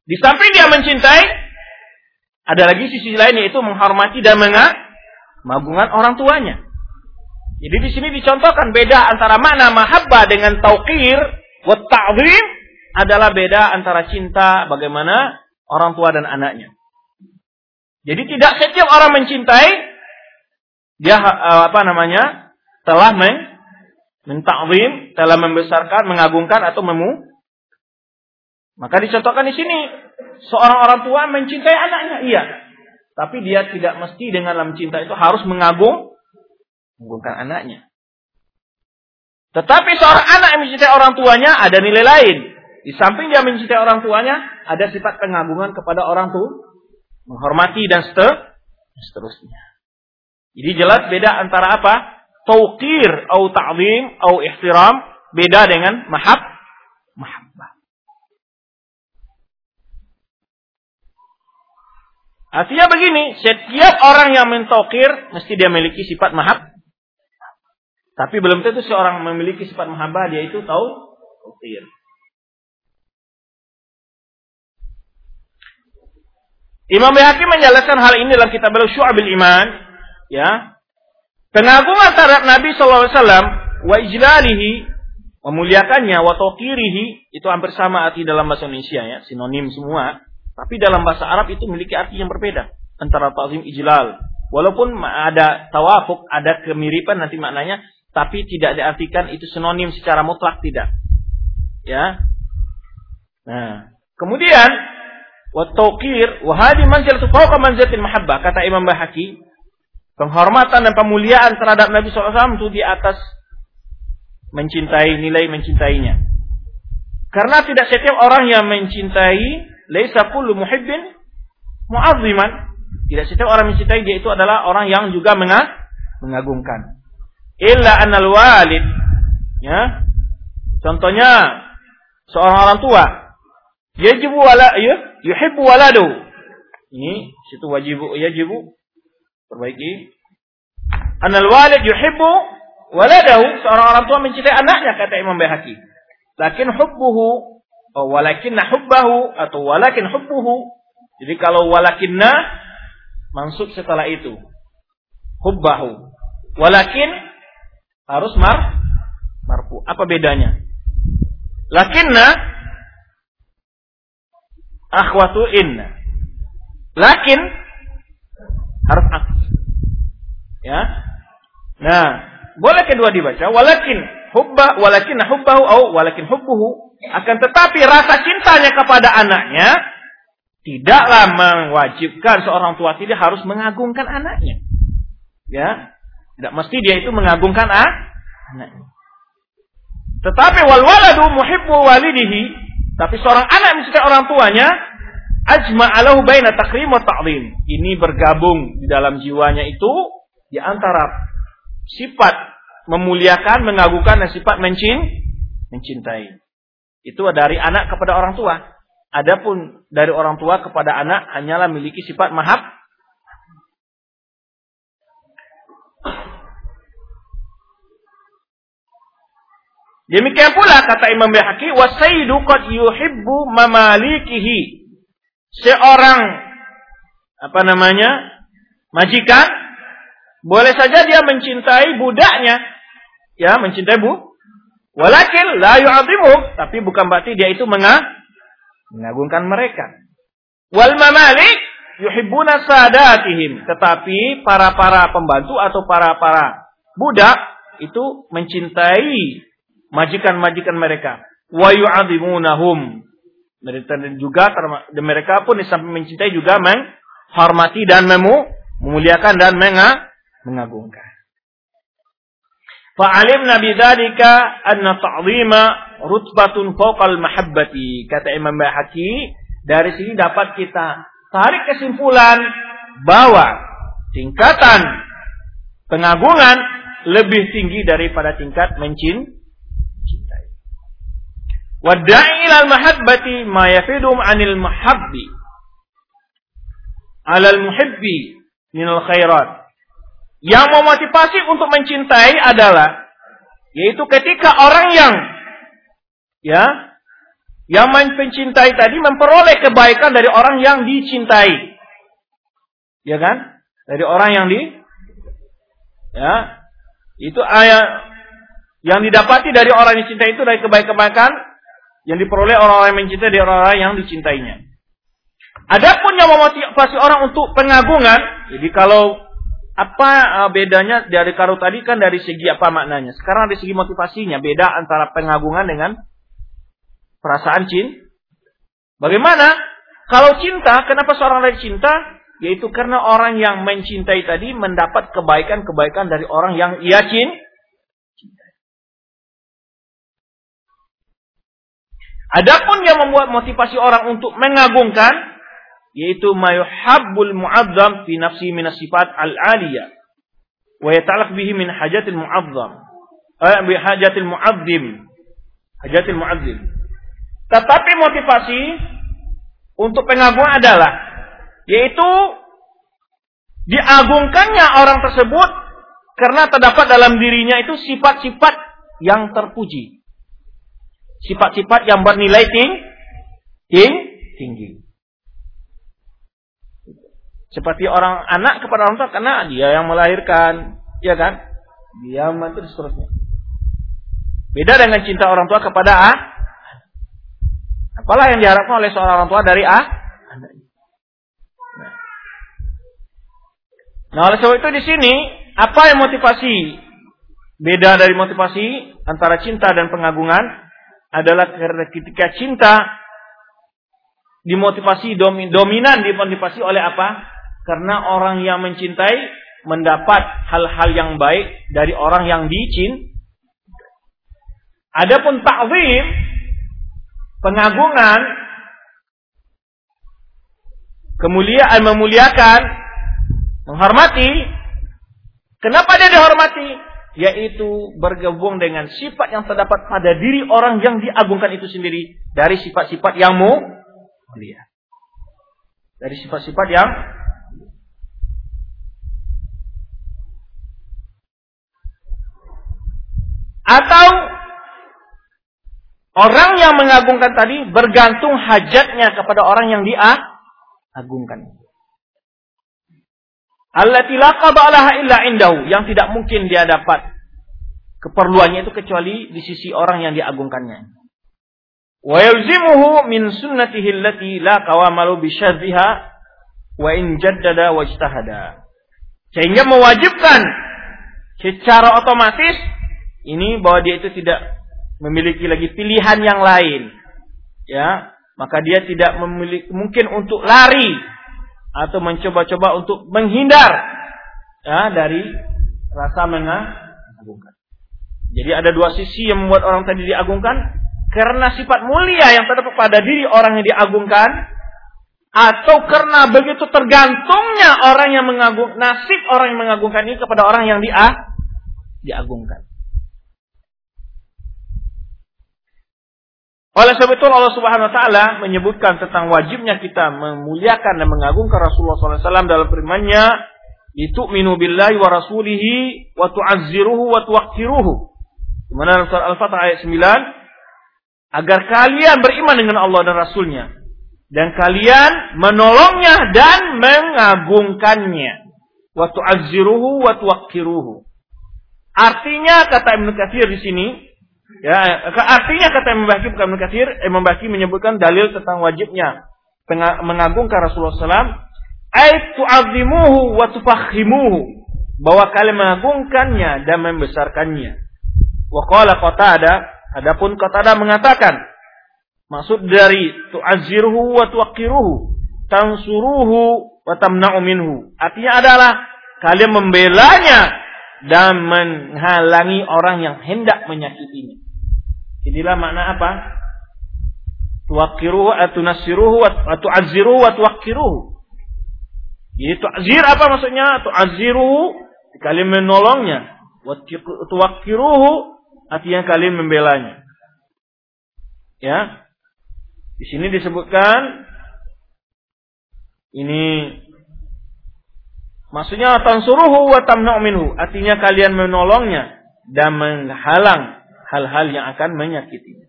Di samping dia mencintai, ada lagi sisi lain yaitu menghormati dan mengagungkan orang tuanya. Jadi di sini dicontohkan beda antara makna mahabbah dengan tauqir wa ta'zim adalah beda antara cinta bagaimana orang tua dan anaknya. Jadi tidak setiap orang mencintai dia eh, apa namanya telah meng menta'zim, telah membesarkan, mengagungkan atau memu. Maka dicontohkan di sini, seorang orang tua mencintai anaknya, iya. Tapi dia tidak mesti dengan dalam cinta itu harus mengagung, mengagungkan anaknya. Tetapi seorang anak yang mencintai orang tuanya ada nilai lain. Di samping dia mencintai orang tuanya, ada sifat pengagungan kepada orang tua, menghormati dan seterusnya. Jadi jelas beda antara apa? tauqir atau ta'zim atau ihtiram beda dengan mahab mahabbah. Artinya begini, setiap orang yang mentokir mesti dia memiliki sifat mahab. Tapi belum tentu seorang memiliki sifat mahabbah dia itu tahu tokir. Imam Bayhaqi menjelaskan hal ini dalam kitab Syu'abil Iman, ya. Pengagungan terhadap Nabi SAW wa ijlalihi memuliakannya wa tokirihi itu hampir sama arti dalam bahasa Indonesia ya, sinonim semua. Tapi dalam bahasa Arab itu memiliki arti yang berbeda antara ta'zim ijlal. Walaupun ada tawafuk, ada kemiripan nanti maknanya, tapi tidak diartikan itu sinonim secara mutlak tidak. Ya. Nah, kemudian wa tawqir wa hadi manzilatu fawqa manzilatil mahabbah kata Imam Bahaki penghormatan dan pemuliaan terhadap Nabi SAW itu di atas mencintai nilai mencintainya. Karena tidak setiap orang yang mencintai laisa kullu muhibbin mu'azziman. Tidak setiap orang mencintai dia itu adalah orang yang juga mengagungkan. Illa annal walid ya. Contohnya seorang orang tua yajibu wala ya, yuhibbu waladu. Ini situ wajib yajibu Perbaiki. Anal walid yuhibbu waladahu. Seorang orang tua mencintai anaknya kata Imam Bayhaqi. Lakin hubbuhu oh, walakinna hubbahu atau walakin hubbuhu. Jadi kalau walakinna mansub setelah itu. Hubbahu. Walakin harus mar marfu. Apa bedanya? Lakinna akhwatu inna. Lakin harus Ya. Nah, boleh kedua dibaca walakin hubba walakin hubbahu au walakin hubbuhu akan tetapi rasa cintanya kepada anaknya tidaklah mewajibkan seorang tua tidak harus mengagungkan anaknya. Ya. Tidak mesti dia itu mengagungkan ah, anaknya. Tetapi wal waladu muhibbu walidihi, tapi seorang anak mencintai orang tuanya ajma alahu baina takrim wa ta'zim. Ini bergabung di dalam jiwanya itu di antara sifat memuliakan, mengagungkan dan sifat mencin, mencintai. Itu dari anak kepada orang tua. Adapun dari orang tua kepada anak hanyalah memiliki sifat mahab. Demikian pula kata Imam Bihaqi, wasaidu qad yuhibbu mamalikihi. Seorang apa namanya? majikan boleh saja dia mencintai budaknya. Ya, mencintai bu. Walakin la yu'azimuhum, tapi bukan berarti dia itu mengagungkan mereka. Wal mamalik yuhibbuna sadatihim, tetapi para-para pembantu atau para-para budak itu mencintai majikan-majikan mereka. Wa yu'azimunahum. Mereka juga mereka pun sampai mencintai juga menghormati dan memu, memuliakan dan menga, mengagungkan. Fa'alim nabi dzalika anna ta'zima rutbatun fawqal mahabbati. Kata Imam Bahaki, dari sini dapat kita tarik kesimpulan bahwa tingkatan pengagungan lebih tinggi daripada tingkat mencintai. Wada'i ilal mahabbati ma yafidum anil mahabbi. Alal muhibbi minal khairat. Yang memotivasi untuk mencintai adalah yaitu ketika orang yang ya yang mencintai tadi memperoleh kebaikan dari orang yang dicintai. Ya kan? Dari orang yang di ya itu ayat yang didapati dari orang yang dicintai itu dari kebaikan-kebaikan yang diperoleh orang-orang yang mencintai dari orang-orang yang dicintainya. Adapun yang memotivasi orang untuk pengagungan, jadi kalau apa uh, bedanya dari karo tadi kan dari segi apa maknanya? Sekarang dari segi motivasinya beda antara pengagungan dengan perasaan cinta. Bagaimana? Kalau cinta, kenapa seorang lagi cinta? Yaitu karena orang yang mencintai tadi mendapat kebaikan-kebaikan dari orang yang ia cinta. Adapun yang membuat motivasi orang untuk mengagungkan yaitu mayuhabbul mu'azzam fi nafsi min sifat al-aliyah. Wa yata'allaq bihi min hajatil mu'azzam. Eh bi hajatil mu'azzim. Hajatil mu'azzim. Tetapi motivasi untuk pengagungan adalah yaitu diagungkannya orang tersebut karena terdapat dalam dirinya itu sifat-sifat yang terpuji. Sifat-sifat yang bernilai tinggi. tinggi. Seperti orang anak kepada orang tua karena dia yang melahirkan, ya kan? Dia membantu dan seterusnya. Beda dengan cinta orang tua kepada A. Apalah yang diharapkan oleh seorang orang tua dari A? Nah, oleh sebab itu di sini apa yang motivasi beda dari motivasi antara cinta dan pengagungan adalah ketika cinta dimotivasi dominan dimotivasi oleh apa? Karena orang yang mencintai mendapat hal-hal yang baik dari orang yang dicin. Adapun ta'zim, pengagungan, kemuliaan memuliakan, menghormati. Kenapa dia dihormati? Yaitu bergabung dengan sifat yang terdapat pada diri orang yang diagungkan itu sendiri dari sifat-sifat yang mulia. Dari sifat-sifat yang Atau orang yang mengagungkan tadi bergantung hajatnya kepada orang yang diagungkan. Allati la illa indahu yang tidak mungkin dia dapat keperluannya itu kecuali di sisi orang yang diagungkannya. Wa yalzimuhu min sunnatihi allati la qawamalu bi wa in jaddada wa ijtahada. Sehingga mewajibkan secara otomatis ini bahwa dia itu tidak memiliki lagi pilihan yang lain. Ya, maka dia tidak memiliki mungkin untuk lari atau mencoba-coba untuk menghindar ya dari rasa mengagungkan. Jadi ada dua sisi yang membuat orang tadi diagungkan karena sifat mulia yang terdapat pada diri orang yang diagungkan atau karena begitu tergantungnya orang yang mengagung nasib orang yang mengagungkan ini kepada orang yang dia diagungkan. Oleh sebab itu Allah Subhanahu wa taala menyebutkan tentang wajibnya kita memuliakan dan mengagungkan Rasulullah SAW dalam firman-Nya, "Itu'minu billahi wa rasulihi wa tu'azziruhu wa tuwaqqiruhu." Di mana surah Al-Fatah ayat 9, agar kalian beriman dengan Allah dan Rasulnya dan kalian menolongnya dan mengagungkannya. Wa tu'azziruhu wa tuwaqqiruhu. Artinya kata Ibnu Katsir di sini, ya artinya kata membagi bukan Ibnu Katsir, eh, membagi menyebutkan dalil tentang wajibnya mengagungkan Rasulullah SAW. Ai tu'azzimuhu wa tufakhimuhu. Bahwa kalian mengagungkannya dan membesarkannya. Wa qala Qatada, adapun Qatada mengatakan maksud dari tu'azziruhu wa tuwaqqiruhu, tansuruhu wa tamna'u minhu. Artinya adalah kalian membelanya dan menghalangi orang yang hendak menyakitinya. Inilah makna apa? Tuwakiruhu atau nasiruhu atau aziruhu atau wakiruhu. Jadi tu'azir apa maksudnya? Tu'aziruhu kalian menolongnya. Tuwakiruhu artinya kalian membelanya. Ya. Di sini disebutkan ini Maksudnya tansuruhu wa tamna'u minhu. Artinya kalian menolongnya dan menghalang hal-hal yang akan menyakitinya.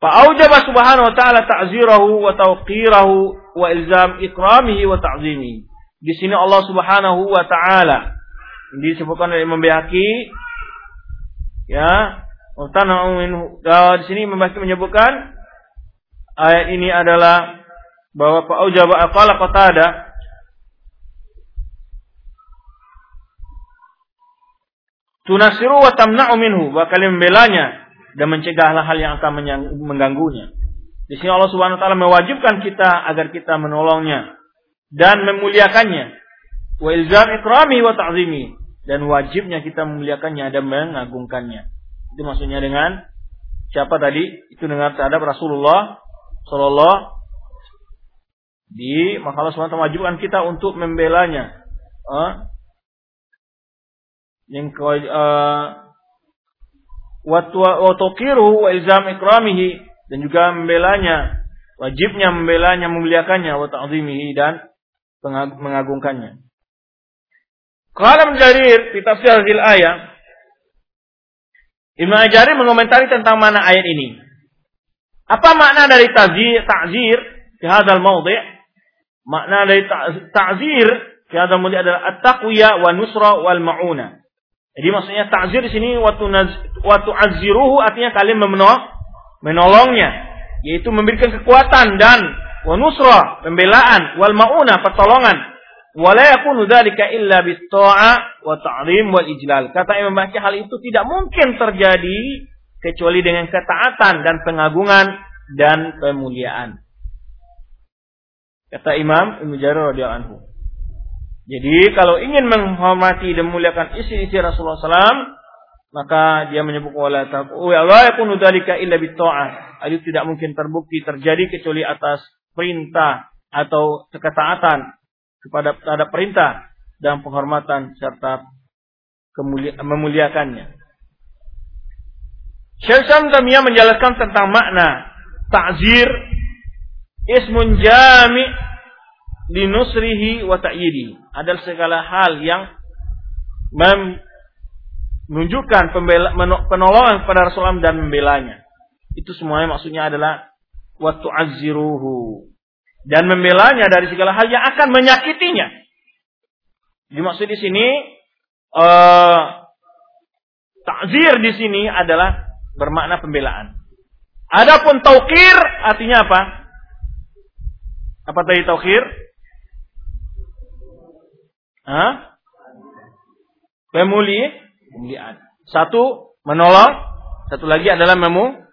Fa'aujaba subhanahu wa ta'ala ta'zirahu wa tawqirahu wa ilzam ikramihi wa ta'zimihi. Di sini Allah subhanahu wa ta'ala disebutkan oleh Imam Bihaqi ya minhu. Di sini Imam Bihaqi menyebutkan ayat ini adalah bahwa fa'aujaba aqala qatada tunasiru wa tamna'u minhu bahwa kalian membelanya dan mencegah hal-hal yang akan mengganggunya. Di sini Allah Subhanahu wa taala mewajibkan kita agar kita menolongnya dan memuliakannya. Wa ilzam ikrami wa ta'zimi dan wajibnya kita memuliakannya dan mengagungkannya. Itu maksudnya dengan siapa tadi? Itu dengan terhadap Rasulullah sallallahu di maka Allah SWT mewajibkan kita untuk membelanya. Uh, yang uh, wa tuqiruhu wa ilzam ikramihi dan juga membelanya wajibnya membelanya memuliakannya wa ta'zimihi dan mengagungkannya. Qala Jarir di tafsir hadil ayat Ibnu Ajari mengomentari tentang mana ayat ini. Apa makna dari ta'zir ta'zir di hadzal mawdi' makna dari ta'zir di hadzal mawdi' adalah at-taqwiya wa nusra wal ma'una jadi maksudnya takzir di sini waktu waktu azziruhu artinya kalian menolong, menolongnya, yaitu memberikan kekuatan dan wanusra pembelaan wal mauna pertolongan. Wala yakunu dzalika illa bit-ta'a wa ta'zim wal ijlal. Kata Imam Baqi hal itu tidak mungkin terjadi kecuali dengan ketaatan dan pengagungan dan pemuliaan. Kata Imam Ibnu Jarir radhiyallahu anhu. Jadi kalau ingin menghormati dan memuliakan istri-istri Rasulullah SAW, maka dia menyebut wala yakunu dzalika illa bitta'ah. Itu tidak mungkin terbukti terjadi kecuali atas perintah atau ketaatan kepada terhadap perintah dan penghormatan serta memuliakannya. Syekh Samtamiyah menjelaskan tentang makna ta'zir ismun jami' linusrihi wa ta'yidi. Adalah segala hal yang menunjukkan penolongan kepada Rasulullah dan membelanya. Itu semuanya maksudnya adalah wa tu'azziruhu. Dan membelanya dari segala hal yang akan menyakitinya. Dimaksud di sini uh, takzir di sini adalah bermakna pembelaan. Adapun taukir artinya apa? Apa tadi taukir? Hah? Pemuli, pemuliaan. Satu menolong, satu lagi adalah memu.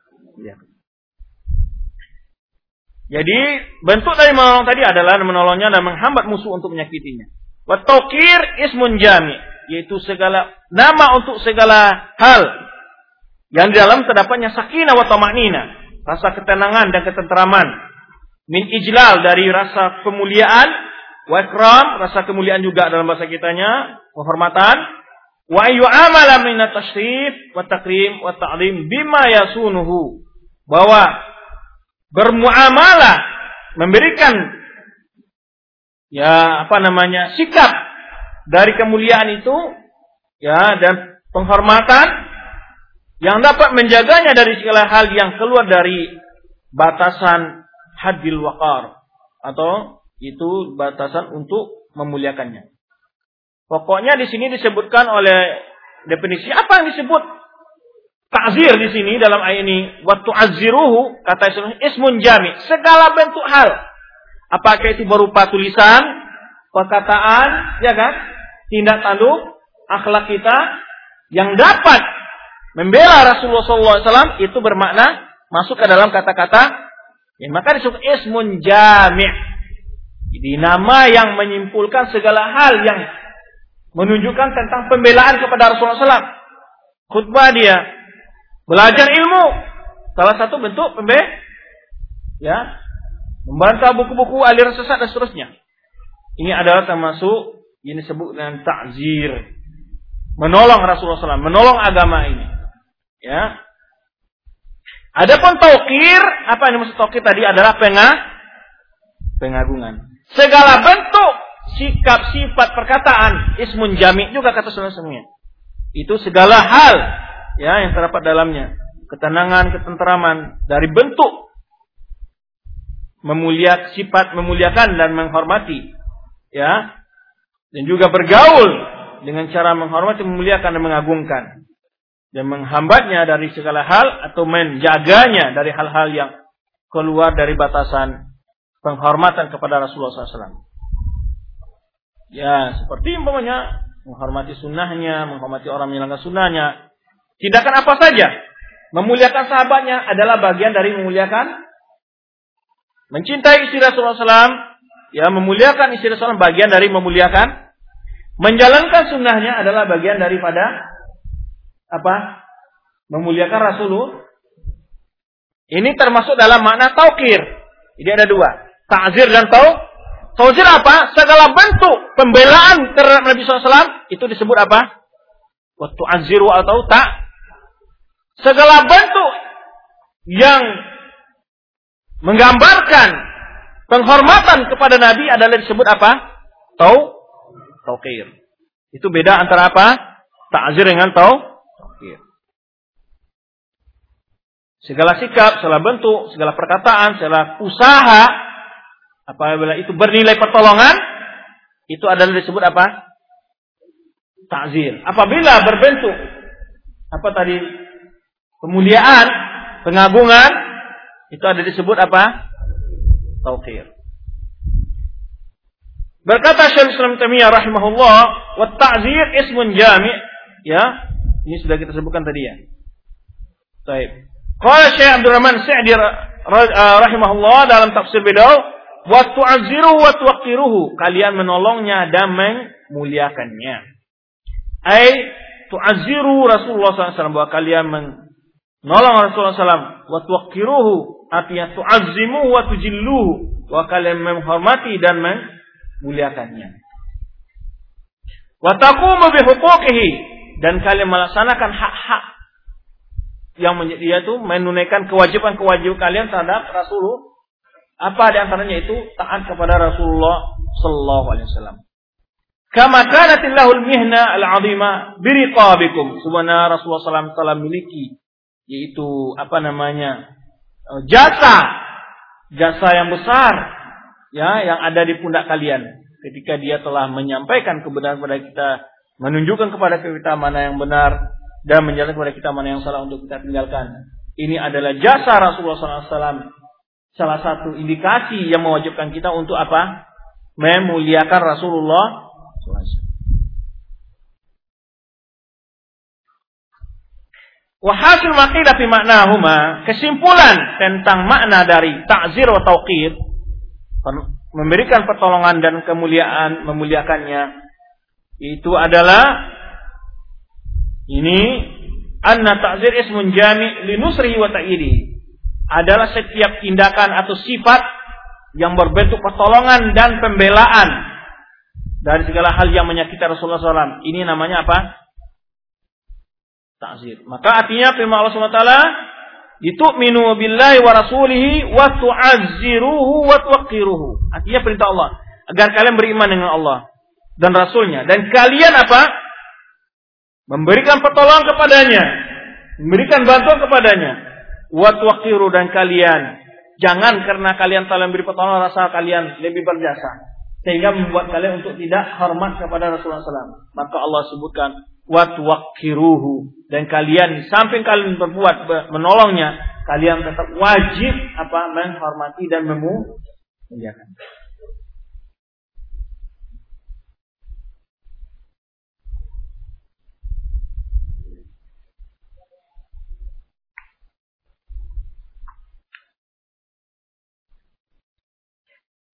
Jadi bentuk dari menolong tadi adalah menolongnya dan menghambat musuh untuk menyakitinya. Watokir ismun jami, yaitu segala nama untuk segala hal yang di dalam terdapatnya sakinah wa tamanina, rasa ketenangan dan ketenteraman. Min ijlal dari rasa kemuliaan Wa ikram, rasa kemuliaan juga dalam bahasa kitanya, penghormatan. Wa yu'amala min at-tashrif wa takrim wa ta'lim bima yasunuhu bahwa bermuamalah memberikan ya apa namanya sikap dari kemuliaan itu ya dan penghormatan yang dapat menjaganya dari segala hal yang keluar dari batasan hadil waqar atau itu batasan untuk memuliakannya. Pokoknya di sini disebutkan oleh definisi apa yang disebut? Ta'zir di sini dalam ayat ini. Waktu azziruhu kata ismun jami. Segala bentuk hal. Apakah itu berupa tulisan perkataan ya kan? Tindak tanduk akhlak kita yang dapat membela Rasulullah SAW itu bermakna masuk ke dalam kata-kata ya, maka disebut ismun jami' jadi nama yang menyimpulkan segala hal yang menunjukkan tentang pembelaan kepada Rasulullah SAW khutbah dia Belajar ilmu salah satu bentuk pembe ya membantah buku-buku aliran sesat dan seterusnya. Ini adalah termasuk ini disebut dengan takzir. Menolong Rasulullah SAW, menolong agama ini. Ya. Adapun taukir, apa yang maksud taukir tadi adalah pengah, pengagungan. Segala bentuk sikap, sifat, perkataan, ismun jami juga kata saudara semuanya. Itu segala hal ya yang terdapat dalamnya. Ketenangan, ketenteraman dari bentuk memuliak sifat memuliakan dan menghormati ya. Dan juga bergaul dengan cara menghormati, memuliakan dan mengagungkan. Dan menghambatnya dari segala hal atau menjaganya dari hal-hal yang keluar dari batasan penghormatan kepada Rasulullah SAW. Ya, seperti umpamanya menghormati sunnahnya, menghormati orang yang sunnahnya, Tindakan apa saja. Memuliakan sahabatnya adalah bagian dari memuliakan. Mencintai istri Rasulullah SAW. Ya, memuliakan istri Rasulullah SAW bagian dari memuliakan. Menjalankan sunnahnya adalah bagian daripada apa? Memuliakan Rasulullah. Ini termasuk dalam makna taukir. Jadi ada dua. Ta'zir dan tau. Tauzir apa? Segala bentuk pembelaan terhadap Nabi SAW itu disebut apa? Waktu aziru atau tak segala bentuk yang menggambarkan penghormatan kepada Nabi adalah disebut apa? Tau, taukir. Itu beda antara apa? Ta'zir dengan tau, taukir. Segala sikap, segala bentuk, segala perkataan, segala usaha, apabila itu bernilai pertolongan, itu adalah disebut apa? Ta'zir. Apabila berbentuk apa tadi kemuliaan, pengagungan itu ada disebut apa? Tauqir. Berkata Syekh Islam Taimiyah rahimahullah, "Wa ta'zir ismun jami'." Ya, ini sudah kita sebutkan tadi ya. Baik. Qala Syekh Abdul Rahman Sa'di rahimahullah dalam tafsir beliau, "Wa tu'azziru wa tuqiruhu." Kalian menolongnya dan memuliakannya. Ai tu'azziru Rasulullah SAW bahwa kalian Nolong Rasulullah SAW. Wa tuwakiruhu. Artinya tu'azzimu wa tujilluhu. Wa kalian menghormati dan memuliakannya. Wa taqumu. Dan kalian melaksanakan hak-hak yang menjadi dia itu menunaikan kewajiban-kewajiban kalian terhadap Rasulullah. Apa di antaranya itu? Taat kepada Rasulullah sallallahu alaihi wasallam. Kama kanatillahul mihna al-'azima biriqabikum. Subhana Rasulullah sallallahu alaihi wasallam memiliki yaitu apa namanya eh, jasa. Jasa yang besar ya yang ada di pundak kalian. Ketika dia telah menyampaikan kebenaran kepada kita menunjukkan kepada kita mana yang benar dan menjelaskan kepada kita mana yang salah untuk kita tinggalkan. Ini adalah jasa Rasulullah SAW salah satu indikasi yang mewajibkan kita untuk apa memuliakan Rasulullah Wahasil makilah fi maknahuma, kesimpulan tentang makna dari takzir atau tauqir, memberikan pertolongan dan kemuliaan, memuliakannya, itu adalah ini anna ta'zir ismun jami' li wa ta'idi. Adalah setiap tindakan atau sifat yang berbentuk pertolongan dan pembelaan dari segala hal yang menyakiti Rasulullah SAW. Ini namanya apa? takzir. Maka artinya firman Allah SWT Ditu'minu billahi wa rasulihi wa tu'azziruhu wa tuwaqqiruhu. Artinya perintah Allah agar kalian beriman dengan Allah dan rasulnya dan kalian apa? Memberikan pertolongan kepadanya, memberikan bantuan kepadanya. Wa tuwaqqiru dan kalian jangan karena kalian telah memberi pertolongan rasa kalian lebih berjasa sehingga membuat kalian untuk tidak hormat kepada Rasulullah SAW. Maka Allah sebutkan watwakiruhu dan kalian samping kalian berbuat menolongnya, kalian tetap wajib apa menghormati dan memuliakan.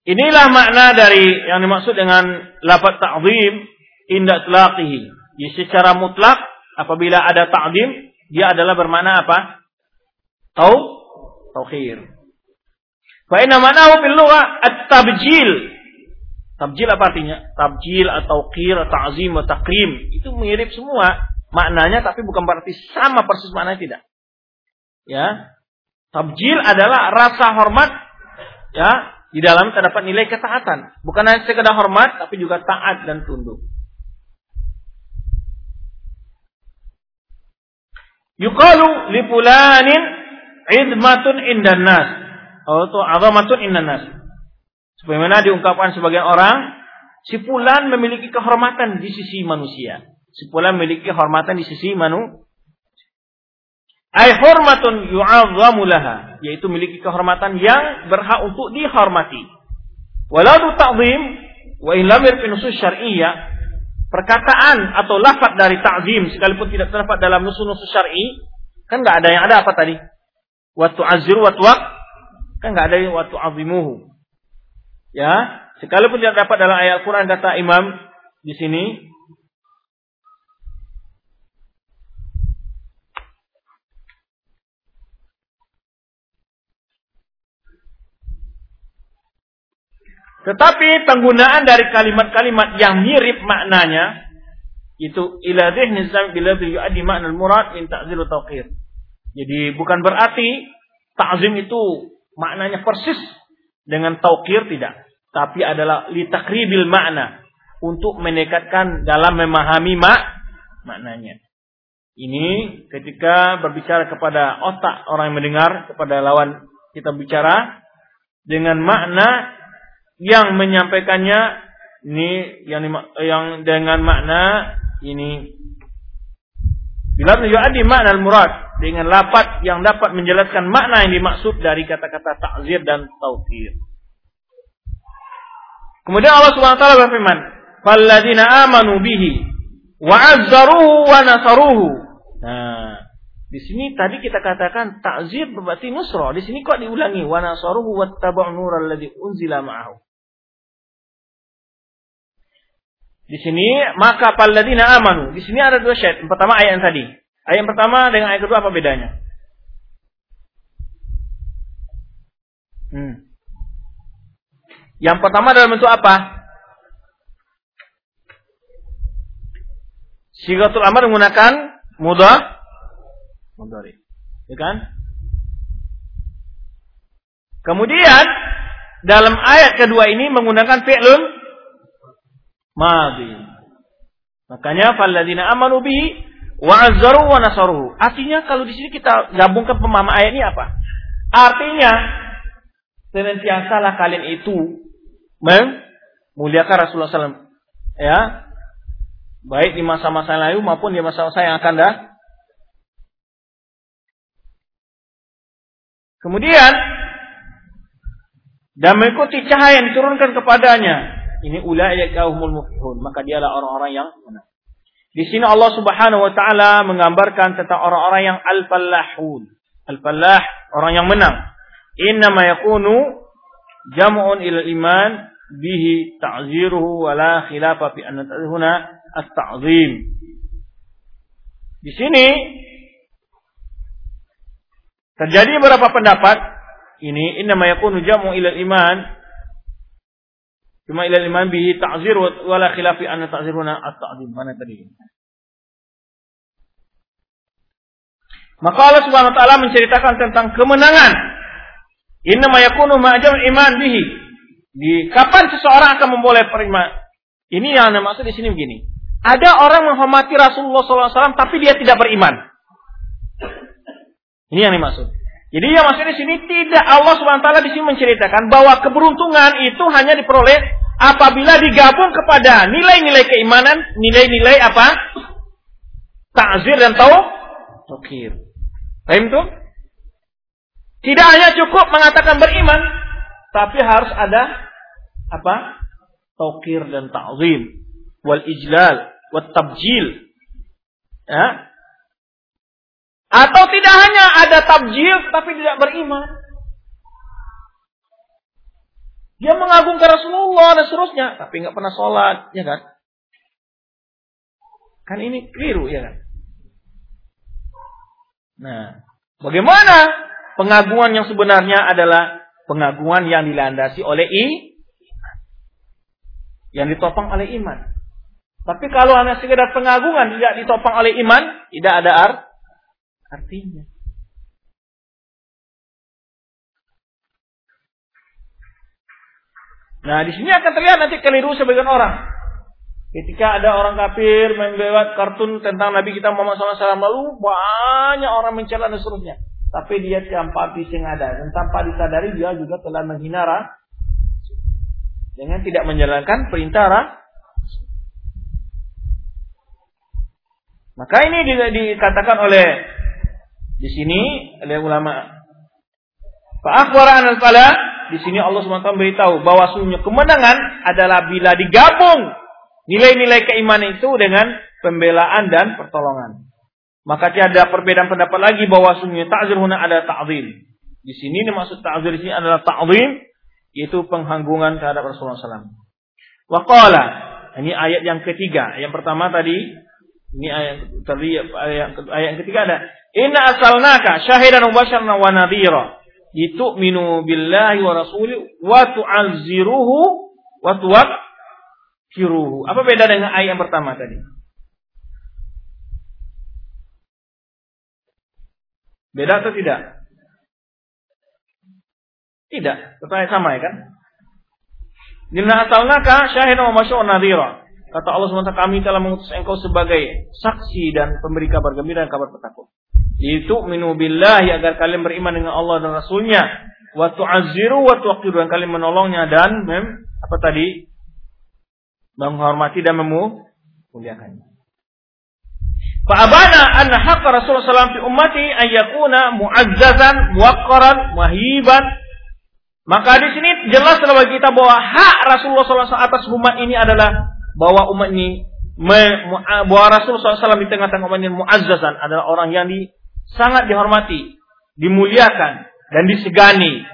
Inilah makna dari yang dimaksud dengan lafaz ta'zim inda tlaqihi. Di secara mutlak apabila ada ta'zim dia adalah bermakna apa? Tau taukhir. Fa inna ma'nahu fil lugha at-tabjil. Tabjil apa artinya? Tabjil atau qir, ta'zim, takrim. Itu mirip semua maknanya tapi bukan berarti sama persis maknanya tidak. Ya. Tabjil adalah rasa hormat ya di dalam terdapat nilai ketaatan. Bukan hanya sekedar hormat, tapi juga taat dan tunduk. Yukalu li fulanin idmatun indan nas. Atau azamatun indan nas. Sebagaimana diungkapkan sebagian orang, si fulan memiliki kehormatan di sisi manusia. Si fulan memiliki kehormatan di sisi manusia. Ay hormatun yu'azzamu laha, yaitu memiliki kehormatan yang berhak untuk dihormati. Walau ta'zim wa in lam nusus syar'iyyah, perkataan atau lafaz dari ta'zim sekalipun tidak terdapat dalam nusus-nusus syar'i, kan enggak ada yang ada apa tadi? Wa tu'azziru wa tu'aq, kan enggak ada yang wa tu'azzimuhu. Ya, sekalipun tidak dapat dalam ayat Al-Qur'an kata Imam di sini, Tetapi penggunaan dari kalimat-kalimat yang mirip maknanya itu ila dhihni bila yu'addi makna al-murad min ta'zil tauqir. Jadi bukan berarti ta'zim itu maknanya persis dengan tauqir tidak, tapi adalah litakribil makna untuk mendekatkan dalam memahami mak maknanya. Ini ketika berbicara kepada otak orang yang mendengar kepada lawan kita bicara dengan makna yang menyampaikannya ini yang yang dengan makna ini bila yu'addi makna al-murad dengan lapat yang dapat menjelaskan makna yang dimaksud dari kata-kata takzir dan tauqir. Kemudian Allah Subhanahu wa taala berfirman, "Falladzina amanu bihi wa 'azzaruhu wa nasaruhu." Nah, di sini tadi kita katakan takzir berarti nusra. Di sini kok diulangi wa nasaruhu wattaba'u nural ladzi unzila ma'ahu. Di sini maka palladzina amanu. Di sini ada dua syait. Yang pertama ayat yang tadi. Ayat yang pertama dengan ayat kedua apa bedanya? Hmm. Yang pertama dalam bentuk apa? Sigatul amar menggunakan mudah mudhari. Ya kan? Kemudian dalam ayat kedua ini menggunakan fi'lun Madi. Makanya falladzina amanu bihi wa azzaru wa nasaruhu. Artinya kalau di sini kita gabungkan pemahaman ayat ini apa? Artinya senantiasalah kalian itu memuliakan Rasulullah SAW. Ya, baik di masa-masa lalu maupun di masa-masa yang akan dah. Kemudian dan mengikuti cahaya yang diturunkan kepadanya ini ulaika humul muflihun, maka dialah orang-orang yang menang. Di sini Allah Subhanahu wa taala menggambarkan tentang orang-orang yang al-fallahun. Al-fallah orang yang menang. Inna ma yakunu jam'un ila iman bihi ta'ziruhu wa la khilafa fi anna huna at-ta'zim. Di sini terjadi beberapa pendapat ini inna ma yakunu jam'u ila iman Cuma ilal iman bihi ta'zir wa la khilafi anna ta'ziruna at-ta'zim. Mana tadi? Maka Allah Subhanahu wa taala menceritakan tentang kemenangan. Inna ma yakunu ma'jam iman bihi. Di kapan seseorang akan memboleh beriman? Ini yang maksud di sini begini. Ada orang menghormati Rasulullah SAW tapi dia tidak beriman. Ini yang dimaksud. Jadi yang maksud di sini tidak Allah Subhanahu wa taala di sini menceritakan bahwa keberuntungan itu hanya diperoleh apabila digabung kepada nilai-nilai keimanan, nilai-nilai apa? Ta'zir dan tau tokir. Paham itu? Tidak hanya cukup mengatakan beriman, tapi harus ada apa? Tokir dan ta'zim wal ijlal wat tabjil. Ya, atau tidak hanya ada tabjil tapi tidak beriman. Dia mengagungkan Rasulullah dan seterusnya, tapi nggak pernah sholat, ya kan? Kan ini keliru, ya kan? Nah, bagaimana pengagungan yang sebenarnya adalah pengagungan yang dilandasi oleh i, yang ditopang oleh iman. Tapi kalau hanya sekedar pengagungan tidak ditopang oleh iman, tidak ada art, artinya. Nah, di sini akan terlihat nanti keliru sebagian orang. Ketika ada orang kafir membuat kartun tentang Nabi kita Muhammad SAW, lalu banyak orang mencela dan seterusnya. Tapi dia tanpa ada dan tanpa disadari dia juga telah menghina dengan tidak menjalankan perintah Maka ini dikatakan oleh di sini oleh ulama. Pak akhbara al fala di sini Allah SWT beritahu bahwa sungguhnya kemenangan adalah bila digabung nilai-nilai keimanan itu dengan pembelaan dan pertolongan. Maka tiada perbedaan pendapat lagi bahwa sungguhnya ta'zir huna ada ta'zim. Di sini maksud ta'zir di sini adalah ta'zim yaitu penghagungan terhadap Rasulullah SAW. Waqala ini ayat yang ketiga. Yang pertama tadi ini ayat tadi ayat, ayat yang ketiga ada Inna asalnaka syahidan mubasyiran wa nadhira litu'minu billahi wa rasuli wa tu'azziruhu wa tuwaqqiruhu. Apa beda dengan ayat yang pertama tadi? Beda atau tidak? Tidak, tetap sama ya kan? Inna asalnaka syahidan wa nadhira. Kata Allah SWT, kami telah mengutus engkau sebagai saksi dan pemberi kabar gembira dan kabar petakut. Itu minu billahi agar kalian beriman dengan Allah dan Rasulnya. Wa tu'azziru wa tuqiru dan kalian menolongnya dan mem, apa tadi? Menghormati dan memuliakannya. Fa'abana anna haqqa Rasulullah SAW fi ummati ayyakuna mu'azzazan, muwaqqaran, wahiban. Maka di sini jelas bagi kita bahwa hak Rasulullah SAW atas umat ini adalah bahwa umat ini bahwa Rasulullah SAW di tengah-tengah umat ini muazzazan adalah orang yang di, sangat dihormati, dimuliakan dan disegani.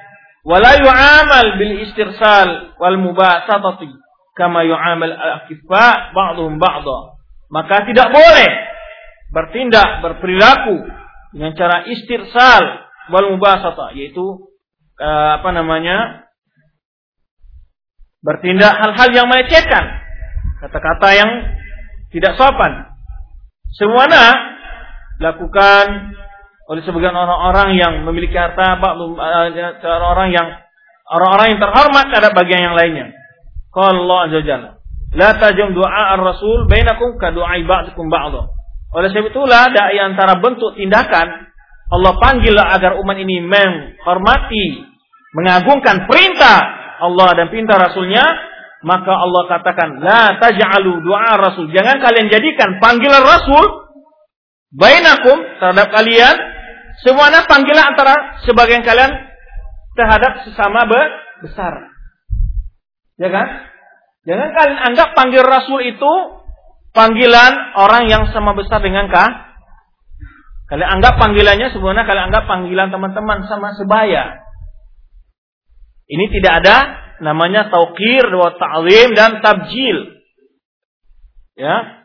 Wala yu'amal bil istirsal wal mubasatati kama yu'amal al-akifa ba'dhum ba'dha. Maka tidak boleh bertindak, berperilaku dengan cara istirsal wal mubasata yaitu uh, apa namanya? bertindak hal-hal yang melecehkan kata-kata yang tidak sopan. Semuanya lakukan oleh sebagian orang-orang yang memiliki harta, eh, orang-orang yang orang-orang yang terhormat terhadap bagian yang lainnya. Kalau Allah Azza la tajum du'a ar-rasul bainakum ka du'ai ba'dukum. Oleh sebab itulah dari antara bentuk tindakan Allah panggil agar umat ini menghormati, mengagungkan perintah Allah dan perintah Rasulnya, maka Allah katakan, La taj'alu du'a Rasul. Jangan kalian jadikan panggilan Rasul bainakum terhadap kalian Semuanya panggilan antara sebagian kalian terhadap sesama besar. Ya kan? Jangan kalian anggap panggil Rasul itu panggilan orang yang sama besar dengan kah? Kalian anggap panggilannya sebenarnya kalian anggap panggilan teman-teman sama sebaya. Ini tidak ada namanya taukir, wa ta'lim dan tabjil. Ya,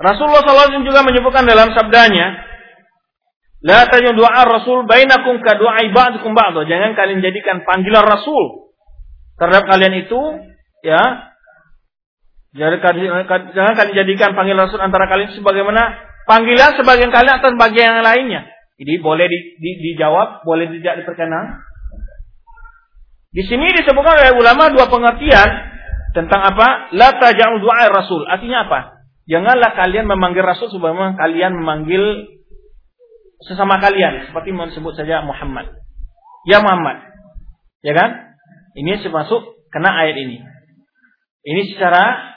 Rasulullah SAW juga menyebutkan dalam sabdanya, La tajun doa Rasul bainakum ka doa ba'dukum ba'd. Jangan kalian jadikan panggilan Rasul terhadap kalian itu ya jangan kalian jadikan panggilan Rasul antara kalian sebagaimana panggilan sebagian kalian atau bagian yang lainnya. Jadi boleh di, di, dijawab, boleh tidak diperkenan. Di sini disebutkan oleh ulama dua pengertian tentang apa? La taj'al du'a Rasul. Artinya apa? Janganlah kalian memanggil Rasul sebagaimana kalian memanggil sesama kalian seperti sebut saja Muhammad. Ya Muhammad. Ya kan? Ini termasuk kena ayat ini. Ini secara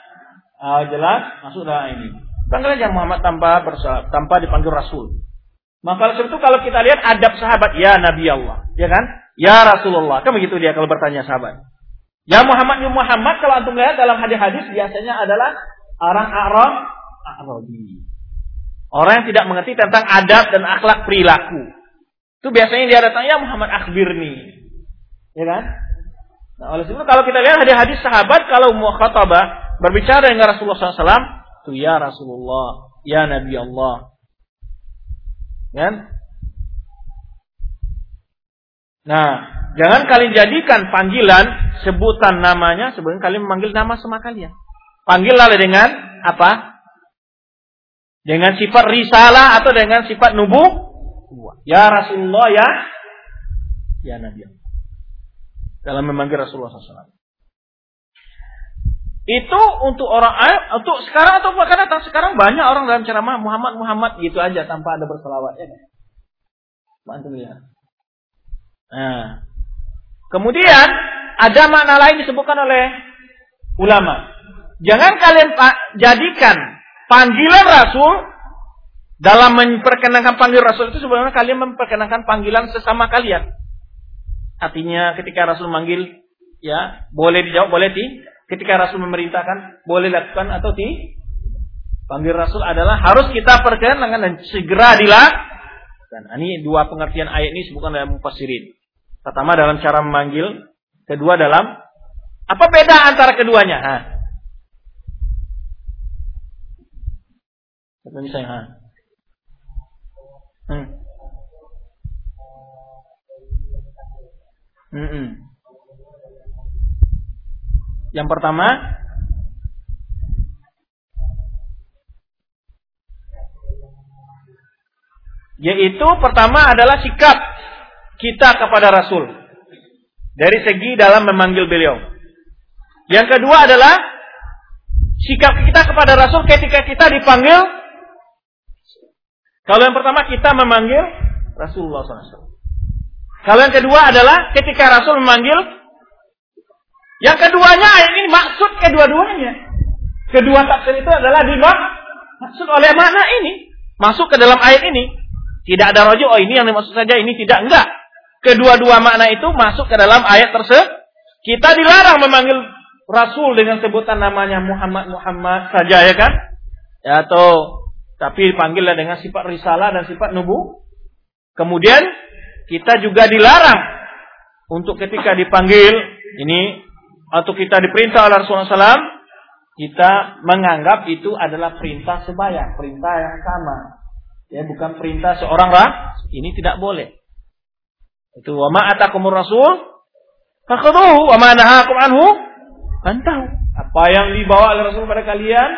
uh, jelas masuk dalam ini. Panggil aja Muhammad tanpa tanpa dipanggil Rasul. Maka itu kalau kita lihat adab sahabat, ya Nabi Allah, ya kan? Ya Rasulullah, kan begitu dia kalau bertanya sahabat. Ya Muhammad, ya Muhammad, kalau antum lihat dalam hadis-hadis biasanya adalah orang Arab, Arabi. Orang yang tidak mengerti tentang adab dan akhlak perilaku. Itu biasanya dia datang, ya Muhammad akhbirni. Ya kan? Nah, oleh sebab kalau kita lihat hadis-hadis sahabat, kalau mau khatabah, berbicara dengan Rasulullah SAW, itu ya Rasulullah, ya Nabi Allah. Kan? Nah, jangan kalian jadikan panggilan sebutan namanya sebelum kalian memanggil nama sama kalian. Panggillah dengan apa? Dengan sifat risalah atau dengan sifat nubuh. Ya Rasulullah ya. Ya Nabi Dalam memanggil Rasulullah SAW. Itu untuk orang eh, untuk sekarang atau akan datang sekarang banyak orang dalam ceramah Muhammad Muhammad gitu aja tanpa ada berselawat ya. Mantul ya. Nah. Kemudian ada makna lain disebutkan oleh ulama. Jangan kalian jadikan panggilan Rasul dalam memperkenalkan panggil Rasul itu sebenarnya kalian memperkenalkan panggilan sesama kalian. Artinya ketika Rasul manggil, ya boleh dijawab, boleh di. Ketika Rasul memerintahkan, boleh lakukan atau di. Panggil Rasul adalah harus kita perkenalkan dan segera dilakukan. Nah, ini dua pengertian ayat ini bukan dalam mufassirin. Pertama dalam cara memanggil, kedua dalam apa beda antara keduanya? Nah, Kata saya, ha. Hmm. Hmm -mm. Yang pertama yaitu pertama adalah sikap kita kepada Rasul dari segi dalam memanggil beliau. Yang kedua adalah sikap kita kepada Rasul ketika kita dipanggil kalau yang pertama kita memanggil Rasulullah SAW. Kalau yang kedua adalah ketika Rasul memanggil yang keduanya ini maksud kedua-duanya. Kedua tafsir itu adalah dimaksud oleh makna ini. Masuk ke dalam ayat ini. Tidak ada rojo, oh ini yang dimaksud saja, ini tidak. Enggak. Kedua-dua makna itu masuk ke dalam ayat tersebut. Kita dilarang memanggil Rasul dengan sebutan namanya Muhammad Muhammad saja ya kan? Ya, atau tapi dipanggillah dengan sifat risalah dan sifat nubu. Kemudian kita juga dilarang untuk ketika dipanggil ini atau kita diperintah oleh Rasulullah SAW, kita menganggap itu adalah perintah sebaya, perintah yang sama. Ya, bukan perintah seorang rah, ini tidak boleh. Itu wa ma atakumur rasul fakhuduhu wa ma nahakum anhu fantahu. Apa yang dibawa oleh Rasul pada kalian,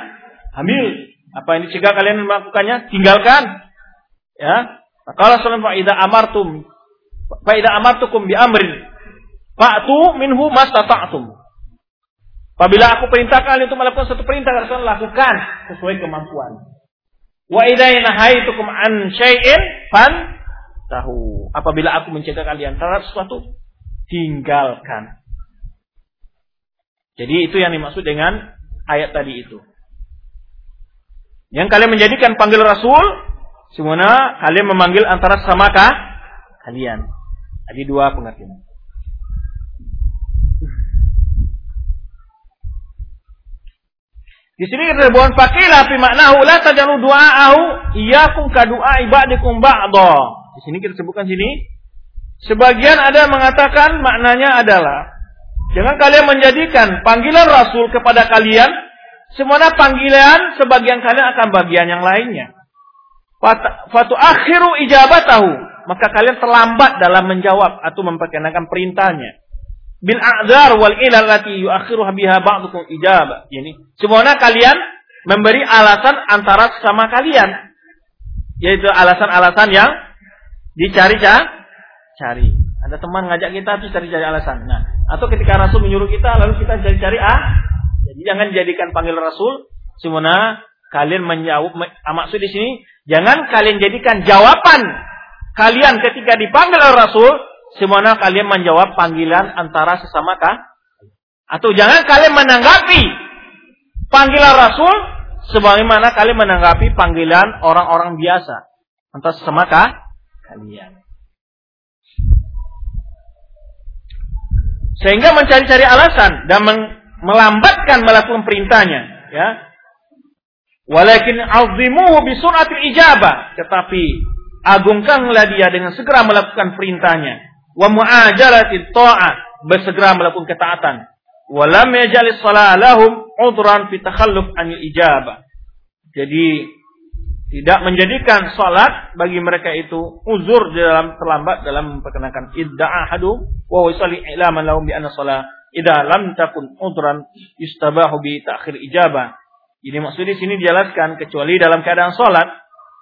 ambil. Apa yang dicegah kalian melakukannya? Tinggalkan. Ya. Kalau salam faida amartum faida amartukum bi amrin fa'tu minhu mastata'tum. Apabila aku perintahkan kalian untuk melakukan satu perintah, kalian lakukan sesuai kemampuan. Wa idza nahaitukum an syai'in fan tahu. Apabila aku mencegah kalian terhadap sesuatu, tinggalkan. Jadi itu yang dimaksud dengan ayat tadi itu. Yang kalian menjadikan panggil Rasul, semuanya kalian memanggil antara samakah kalian. Ada dua pengertian. Di sini ribuan fakilah fi maknahu la tajalu du'aahu iyyakum ka du'a ibadikum ba'dha. Di sini kita sebutkan sini sebagian ada mengatakan maknanya adalah jangan kalian menjadikan panggilan Rasul kepada kalian Semuanya panggilan sebagian kalian akan bagian yang lainnya. Fatu akhiru ijabatahu. Maka kalian terlambat dalam menjawab atau memperkenalkan perintahnya. Bil a'zar wal ilal lati yuakhiru biha ba'dukum ijabah. Ini semuanya kalian memberi alasan antara sesama kalian. Yaitu alasan-alasan yang dicari cari. Ada teman ngajak kita terus cari-cari alasan. Nah, atau ketika Rasul menyuruh kita lalu kita cari-cari ah. Jangan jadikan panggil Rasul semuanya kalian menjawab ah, maksud di sini jangan kalian jadikan jawaban kalian ketika dipanggil oleh Rasul semuanya kalian menjawab panggilan antara sesama kah? Atau jangan kalian menanggapi panggilan Rasul sebagaimana kalian menanggapi panggilan orang-orang biasa antara sesama kah? kalian. Sehingga mencari-cari alasan dan melambatkan melakukan perintahnya, ya. Walakin azimuhu bi sunatil ijabah, tetapi agungkanlah dia dengan segera melakukan perintahnya. Wa mu'ajalati ta'at, bersegera melakukan ketaatan. Walam yajali salalahum udran fi takhalluf anil ijabah. Jadi tidak menjadikan salat bagi mereka itu uzur dalam terlambat dalam memperkenalkan idda'a hadu wa yusalli ilaman lahum bi anna salat idza lam takun udran yustabahu bi ta'khir ijabah. Jadi maksud di sini dijelaskan kecuali dalam keadaan salat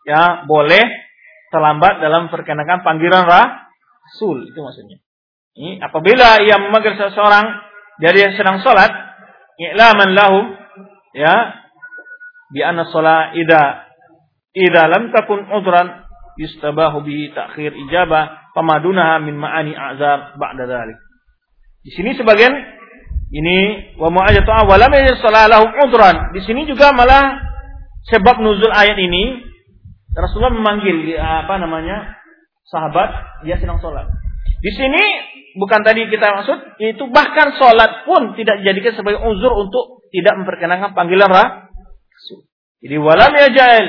ya boleh terlambat dalam memperkenalkan panggilan rasul itu maksudnya. Ini apabila ia memanggil seseorang dari yang sedang salat ilaman lahum ya bi anna salat idza idza lam takun udran yustabahu bi ta'khir ijabah pamadunaha min ma'ani azab ba'da dzalik. Di sini sebagian ini wa mu'ajatu awalam yasallahu udran. Di sini juga malah sebab nuzul ayat ini Rasulullah memanggil apa namanya sahabat dia sedang sholat. Di sini bukan tadi kita maksud itu bahkan sholat pun tidak dijadikan sebagai uzur untuk tidak memperkenankan panggilan Rasul. Jadi walam yajal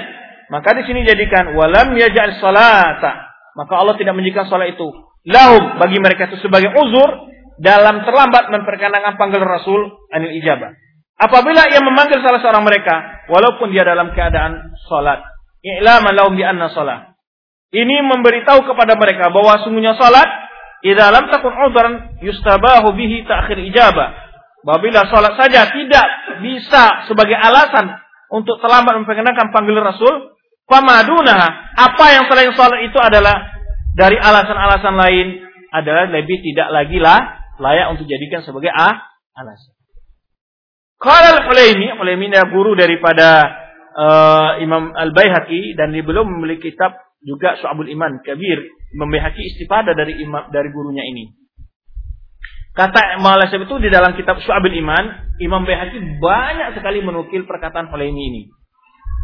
maka di sini jadikan walam yaj'al salata. Maka Allah tidak menjadikan salat itu lahum bagi mereka itu sebagai uzur dalam terlambat memperkenankan panggilan Rasul anil ijabah. Apabila ia memanggil salah seorang mereka walaupun dia dalam keadaan salat, i'laman lahum bi anna salat. Ini memberitahu kepada mereka bahwa sungguhnya salat idza lam takun udran yustabahu bihi ta'khir ijabah. Apabila salat saja tidak bisa sebagai alasan untuk terlambat memperkenalkan panggilan Rasul, Famaduna, apa yang selain sholat itu adalah dari alasan-alasan lain adalah lebih tidak lagi lah layak untuk jadikan sebagai ah, alasan. Kalau al-Hulaimi, Hulaimi adalah guru daripada uh, Imam Al-Baihaqi dan dia belum memiliki kitab juga Syu'abul Iman Kabir. Imam Baihaqi istifadah dari imam, dari gurunya ini. Kata al itu di dalam kitab Syu'abul Iman, Imam Baihaqi banyak sekali menukil perkataan Hulaimi ini.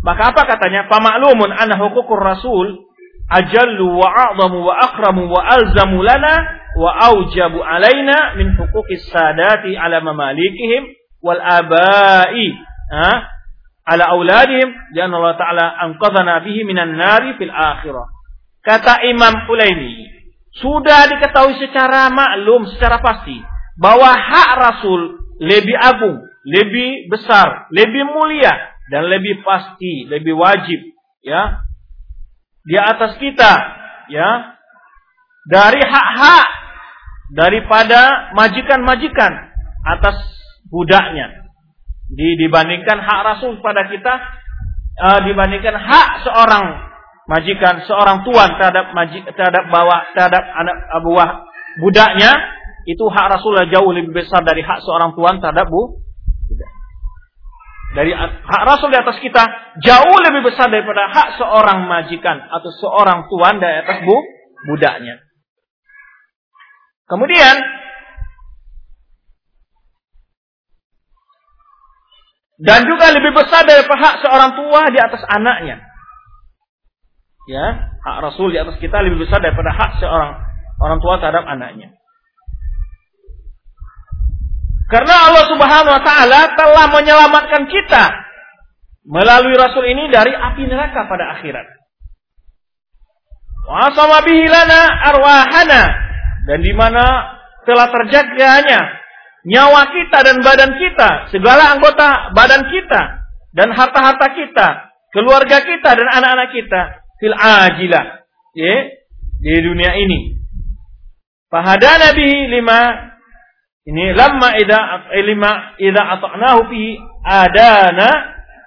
Maka apa katanya? Pamaklumun anna hukukur rasul ajallu wa a'zamu wa akramu wa alzamu lana wa aujabu alaina min hukukis sadati ala mamalikihim wal abai ha? ala auladihim dan Allah Ta'ala anqadhana bihi minan nari fil akhirah. Kata Imam Ulaini, sudah diketahui secara maklum, secara pasti bahwa hak Rasul lebih agung, lebih besar, lebih mulia dan lebih pasti, lebih wajib ya di atas kita ya. Dari hak-hak daripada majikan-majikan atas budaknya. Di, dibandingkan hak Rasul pada kita uh, dibandingkan hak seorang majikan seorang tuan terhadap majik terhadap bawa terhadap anak buah budaknya itu hak Rasul jauh lebih besar dari hak seorang tuan terhadap bu dari hak Rasul di atas kita jauh lebih besar daripada hak seorang majikan atau seorang tuan dari atas bu, budaknya. Kemudian dan juga lebih besar daripada hak seorang tua di atas anaknya. Ya, hak Rasul di atas kita lebih besar daripada hak seorang orang tua terhadap anaknya. Karena Allah Subhanahu wa taala telah menyelamatkan kita melalui rasul ini dari api neraka pada akhirat. Wa sama arwahana dan di mana telah terjaganya nyawa kita dan badan kita, segala anggota badan kita dan harta-harta kita, keluarga kita dan anak-anak kita fil ajilah. Ya, di dunia ini. Fahadana bihi lima ini lamma idza lima idza ata'nahu fihi adana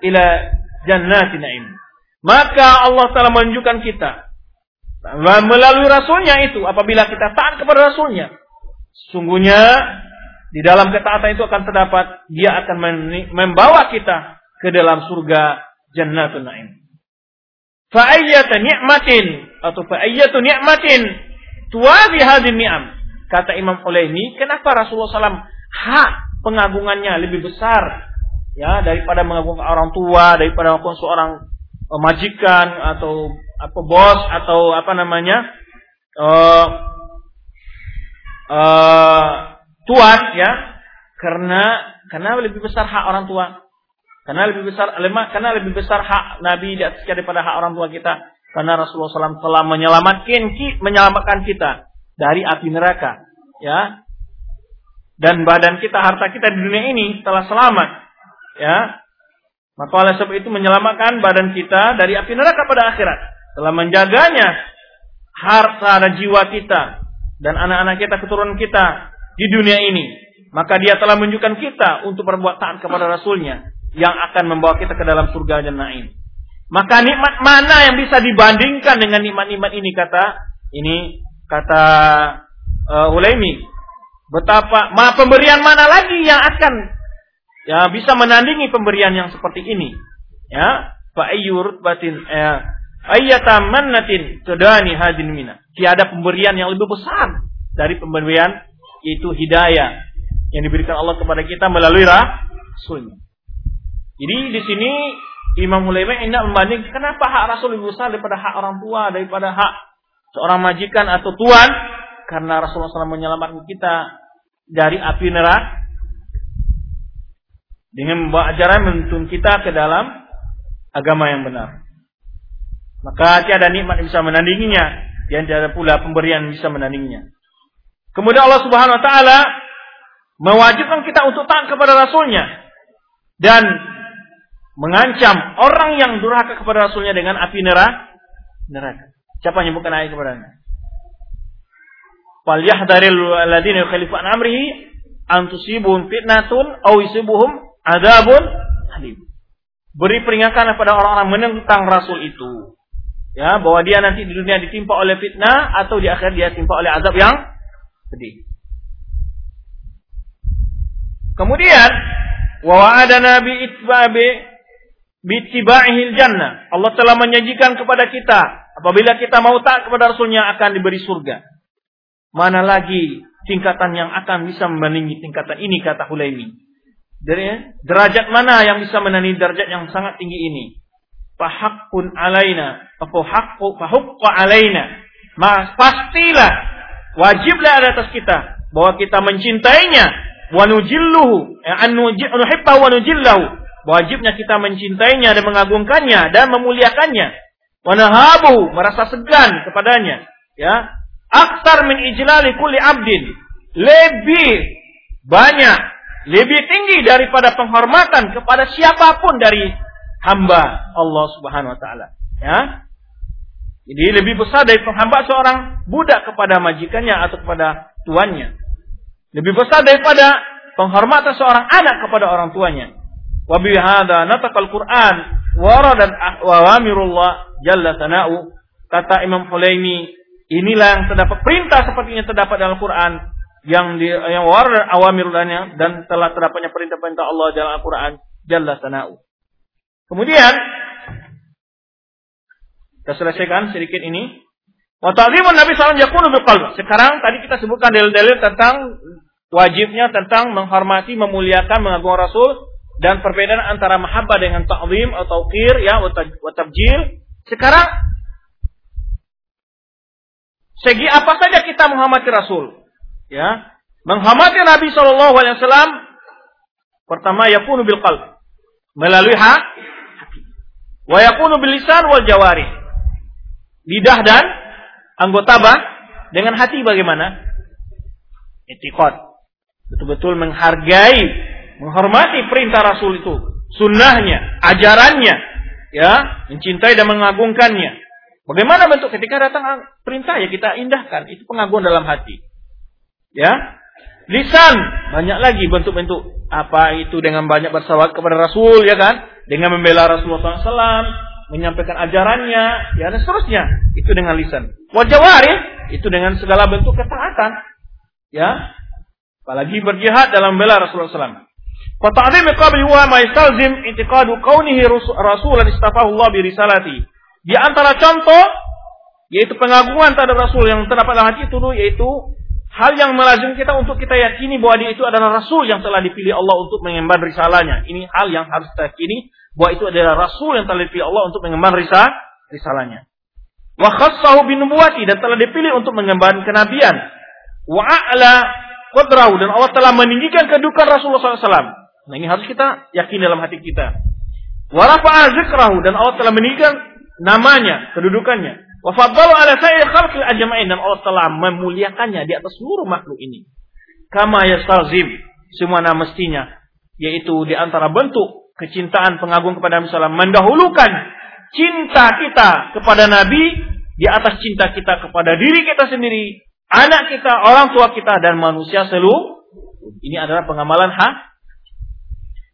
ila jannati na'im. Maka Allah telah menunjukkan kita melalui rasulnya itu apabila kita taat kepada rasulnya sungguhnya di dalam ketaatan itu akan terdapat dia akan membawa kita ke dalam surga jannatun na'im. Fa ayyata ni'matin atau fa ayyatu ni'matin tuwazi hadhihi ni'am. Kata Imam Ulaimi, kenapa Rasulullah SAW hak pengagungannya lebih besar? Ya daripada mengagungkan orang tua, daripada mengagungkan seorang uh, majikan atau apa bos atau apa namanya uh, uh, tuan ya. Karena karena lebih besar hak orang tua. Karena lebih besar lemah karena lebih besar hak Nabi daripada hak orang tua kita. Karena Rasulullah SAW telah menyelamatkan menyelamatkan kita dari api neraka, ya. Dan badan kita, harta kita di dunia ini telah selamat, ya. Maka oleh sebab itu menyelamatkan badan kita dari api neraka pada akhirat. Telah menjaganya harta dan jiwa kita dan anak-anak kita, keturunan kita di dunia ini. Maka dia telah menunjukkan kita untuk berbuat taat kepada Rasulnya yang akan membawa kita ke dalam surga dan naim. Maka nikmat mana yang bisa dibandingkan dengan nikmat-nikmat ini kata ini kata uh, Ulaimi. Betapa ma pemberian mana lagi yang akan ya bisa menandingi pemberian yang seperti ini? Ya, fa ayyur batin ya, ayyatamannatin tudani hadin mina. Tiada pemberian yang lebih besar dari pemberian itu hidayah yang diberikan Allah kepada kita melalui rasulnya. Jadi di sini Imam Hulaimah hendak membanding kenapa hak Rasul lebih besar daripada hak orang tua, daripada hak seorang majikan atau tuan. Karena Rasulullah SAW menyelamatkan kita dari api neraka dengan membawa ajaran menuntun kita ke dalam agama yang benar. Maka tiada nikmat yang bisa menandinginya dan tiada pula pemberian yang bisa menandinginya. Kemudian Allah Subhanahu wa taala mewajibkan kita untuk taat kepada rasulnya dan mengancam orang yang durhaka kepada Rasulnya dengan api neraka. Neraka. Siapa yang bukan ayat kepadanya? Fal yahdharil alladziina yukhalifu an amrihi an tusibuhum fitnatun aw yusibuhum adzabun alim. Beri peringatan kepada orang-orang menentang Rasul itu. Ya, bahwa dia nanti di dunia ditimpa oleh fitnah atau di akhir dia ditimpa oleh azab yang pedih. Kemudian wa wa'adana bi itbabi bitiba'ihil jannah. Allah telah menjanjikan kepada kita apabila kita mau taat kepada Rasulnya akan diberi surga. Mana lagi tingkatan yang akan bisa membandingi tingkatan ini kata Hulaimi. Dari derajat mana yang bisa menandingi derajat yang sangat tinggi ini? Fahaqqun alaina, apa haqqu fahaqqa alaina. Mas pastilah wajiblah ada atas kita bahwa kita mencintainya wa nujilluhu, ya, an nuhibbahu wa nujillahu Wajibnya kita mencintainya dan mengagungkannya dan memuliakannya. Wanahabu merasa segan kepadanya. Ya, aksar min ijlali kulli abdin. Lebih banyak, lebih tinggi daripada penghormatan kepada siapa pun dari hamba Allah Subhanahu wa taala. Ya. Jadi lebih besar dari penghamba seorang budak kepada majikannya atau kepada tuannya. Lebih besar daripada penghormatan seorang anak kepada orang tuanya. Wa nataqal Qur'an waradat awamirullah jalla sana'u. Kata Imam Hulaimi, inilah yang terdapat perintah seperti yang terdapat dalam Quran yang di, yang warad awamirullahnya dan telah terdapatnya perintah-perintah Allah dalam Al-Quran jalla sana'u. Kemudian kita selesaikan sedikit ini. Wa Nabi sallallahu yakunu biqalb. Sekarang tadi kita sebutkan dalil-dalil tentang wajibnya tentang menghormati, memuliakan, mengagungkan Rasul dan perbedaan antara mahabbah dengan ta'zim atau tauqir ya wa tabjil. Sekarang segi apa saja kita menghormati Rasul? Ya. Menghormati Nabi sallallahu alaihi wasallam pertama yakunu bil qalb melalui hak wa yakunu bil lisan wal jawari. Lidah dan anggota bah dengan hati bagaimana? Itiqad. Betul-betul menghargai menghormati perintah Rasul itu, sunnahnya, ajarannya, ya, mencintai dan mengagungkannya. Bagaimana bentuk ketika datang perintah ya kita indahkan. Itu pengagungan dalam hati. Ya. Lisan. Banyak lagi bentuk-bentuk. Apa itu dengan banyak bersalawat kepada Rasul ya kan. Dengan membela Rasulullah SAW. Menyampaikan ajarannya. Ya dan seterusnya. Itu dengan lisan. Wajah waris. Itu dengan segala bentuk ketaatan. Ya. Apalagi berjihad dalam membela Rasulullah SAW. Fata'zim qabli huwa ma yastalzim intiqadu kaunihi rasulan istafahu Allah bi risalati. Di antara contoh yaitu pengagungan terhadap Rasul yang terdapat dalam hati itu yaitu hal yang melazim kita untuk kita yakini bahwa dia itu adalah Rasul yang telah dipilih Allah untuk mengemban risalahnya. Ini hal yang harus kita yakini bahwa itu adalah Rasul yang telah dipilih Allah untuk mengemban risal risalahnya. Wa khassahu binubuwati dan telah dipilih untuk mengemban kenabian. Wa a'la qadrahu dan Allah telah meninggikan kedudukan Rasulullah SAW. Nah ini harus kita yakini dalam hati kita. Wa rafa'a zikrahu dan Allah telah meninggikan namanya, kedudukannya. Wa faddalu ala sayyid khalqil ajma'in dan Allah telah memuliakannya di atas seluruh makhluk ini. Kama yastalzim semua nama mestinya yaitu di antara bentuk kecintaan pengagung kepada Nabi SAW mendahulukan cinta kita kepada Nabi di atas cinta kita kepada diri kita sendiri, anak kita, orang tua kita dan manusia seluruh. Ini adalah pengamalan hak.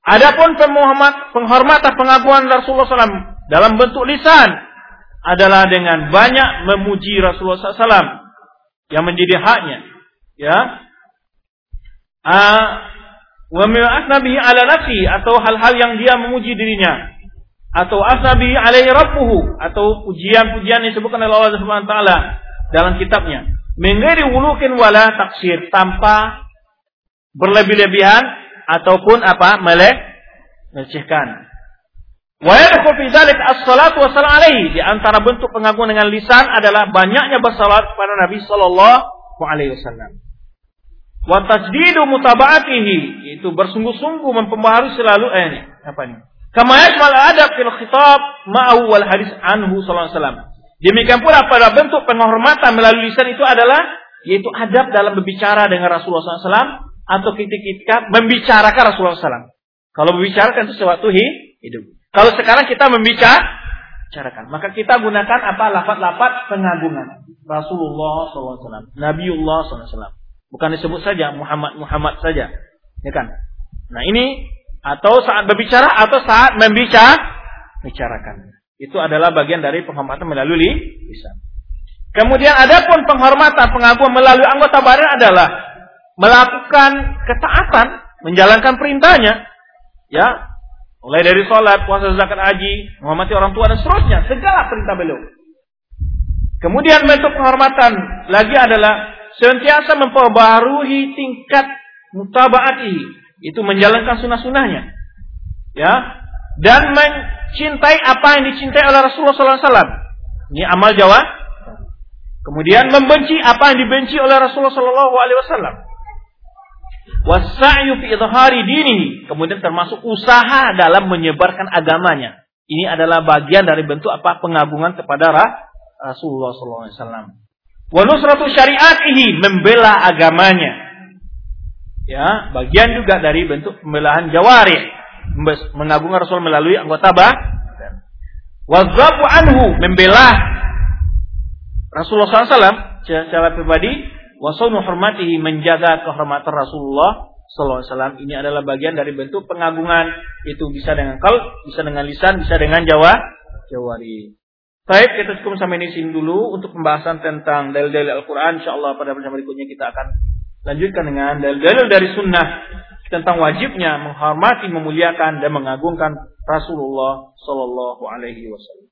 Adapun penghormatan pengagungan Rasulullah SAW dalam bentuk lisan adalah dengan banyak memuji Rasulullah SAW yang menjadi haknya. Ya. Wa nabi ala nafsi atau hal-hal yang dia memuji dirinya atau asnabi alaihi rabbuhu atau pujian-pujian disebutkan oleh Allah Subhanahu wa taala dalam kitabnya. Mengeri wulukin wala taksir tanpa berlebih-lebihan ataupun apa melek melecehkan. Wa fi as-salatu wassalam alaihi. Di antara bentuk pengagungan dengan lisan adalah banyaknya bersalat kepada Nabi sallallahu alaihi wasallam. Wa tajdidu mutaba'atihi, itu bersungguh-sungguh memperbaharui selalu eh ini, apa ini? Kama yashmal adab fil khitab ma'ahu wal hadis anhu sallallahu alaihi wasallam. Demikian pula pada bentuk penghormatan melalui lisan itu adalah yaitu adab dalam berbicara dengan Rasulullah SAW atau ketika membicarakan Rasulullah SAW. Kalau membicarakan itu sesuatu hidup. Kalau sekarang kita membicarakan, maka kita gunakan apa lafat-lafat pengagungan. Rasulullah SAW, Nabiullah SAW. Bukan disebut saja Muhammad Muhammad saja, ya kan? Nah ini atau saat berbicara atau saat membicarakan. Itu adalah bagian dari penghormatan melalui lisan. Kemudian ada pun penghormatan pengagungan melalui anggota badan adalah melakukan ketaatan, menjalankan perintahnya, ya Mulai dari sholat, puasa, zakat, haji, menghormati orang tua dan seterusnya. Segala perintah beliau. Kemudian bentuk penghormatan lagi adalah sentiasa memperbarui tingkat mutabaati. Itu menjalankan sunnah-sunnahnya. Ya. Dan mencintai apa yang dicintai oleh Rasulullah SAW. Ini amal Jawa. Kemudian membenci apa yang dibenci oleh Rasulullah SAW. Wasa'yu fi idhari dini. Kemudian termasuk usaha dalam menyebarkan agamanya. Ini adalah bagian dari bentuk apa pengagungan kepada Rasulullah SAW. Wa nusratu membela agamanya. Ya, bagian juga dari bentuk pembelahan jawari mengagungkan Rasul melalui anggota bah. Wazabu anhu membela Rasulullah SAW secara pribadi wasunu hormatihi menjaga kehormatan Rasulullah sallallahu alaihi wasallam. Ini adalah bagian dari bentuk pengagungan. Itu bisa dengan kal bisa dengan lisan bisa dengan jawa jawari. Baik kita cukup sampai di sini dulu untuk pembahasan tentang dalil-dalil Al-Qur'an. Insyaallah pada pertemuan berikutnya kita akan lanjutkan dengan dalil-dalil dari sunnah tentang wajibnya menghormati memuliakan dan mengagungkan Rasulullah sallallahu alaihi wasallam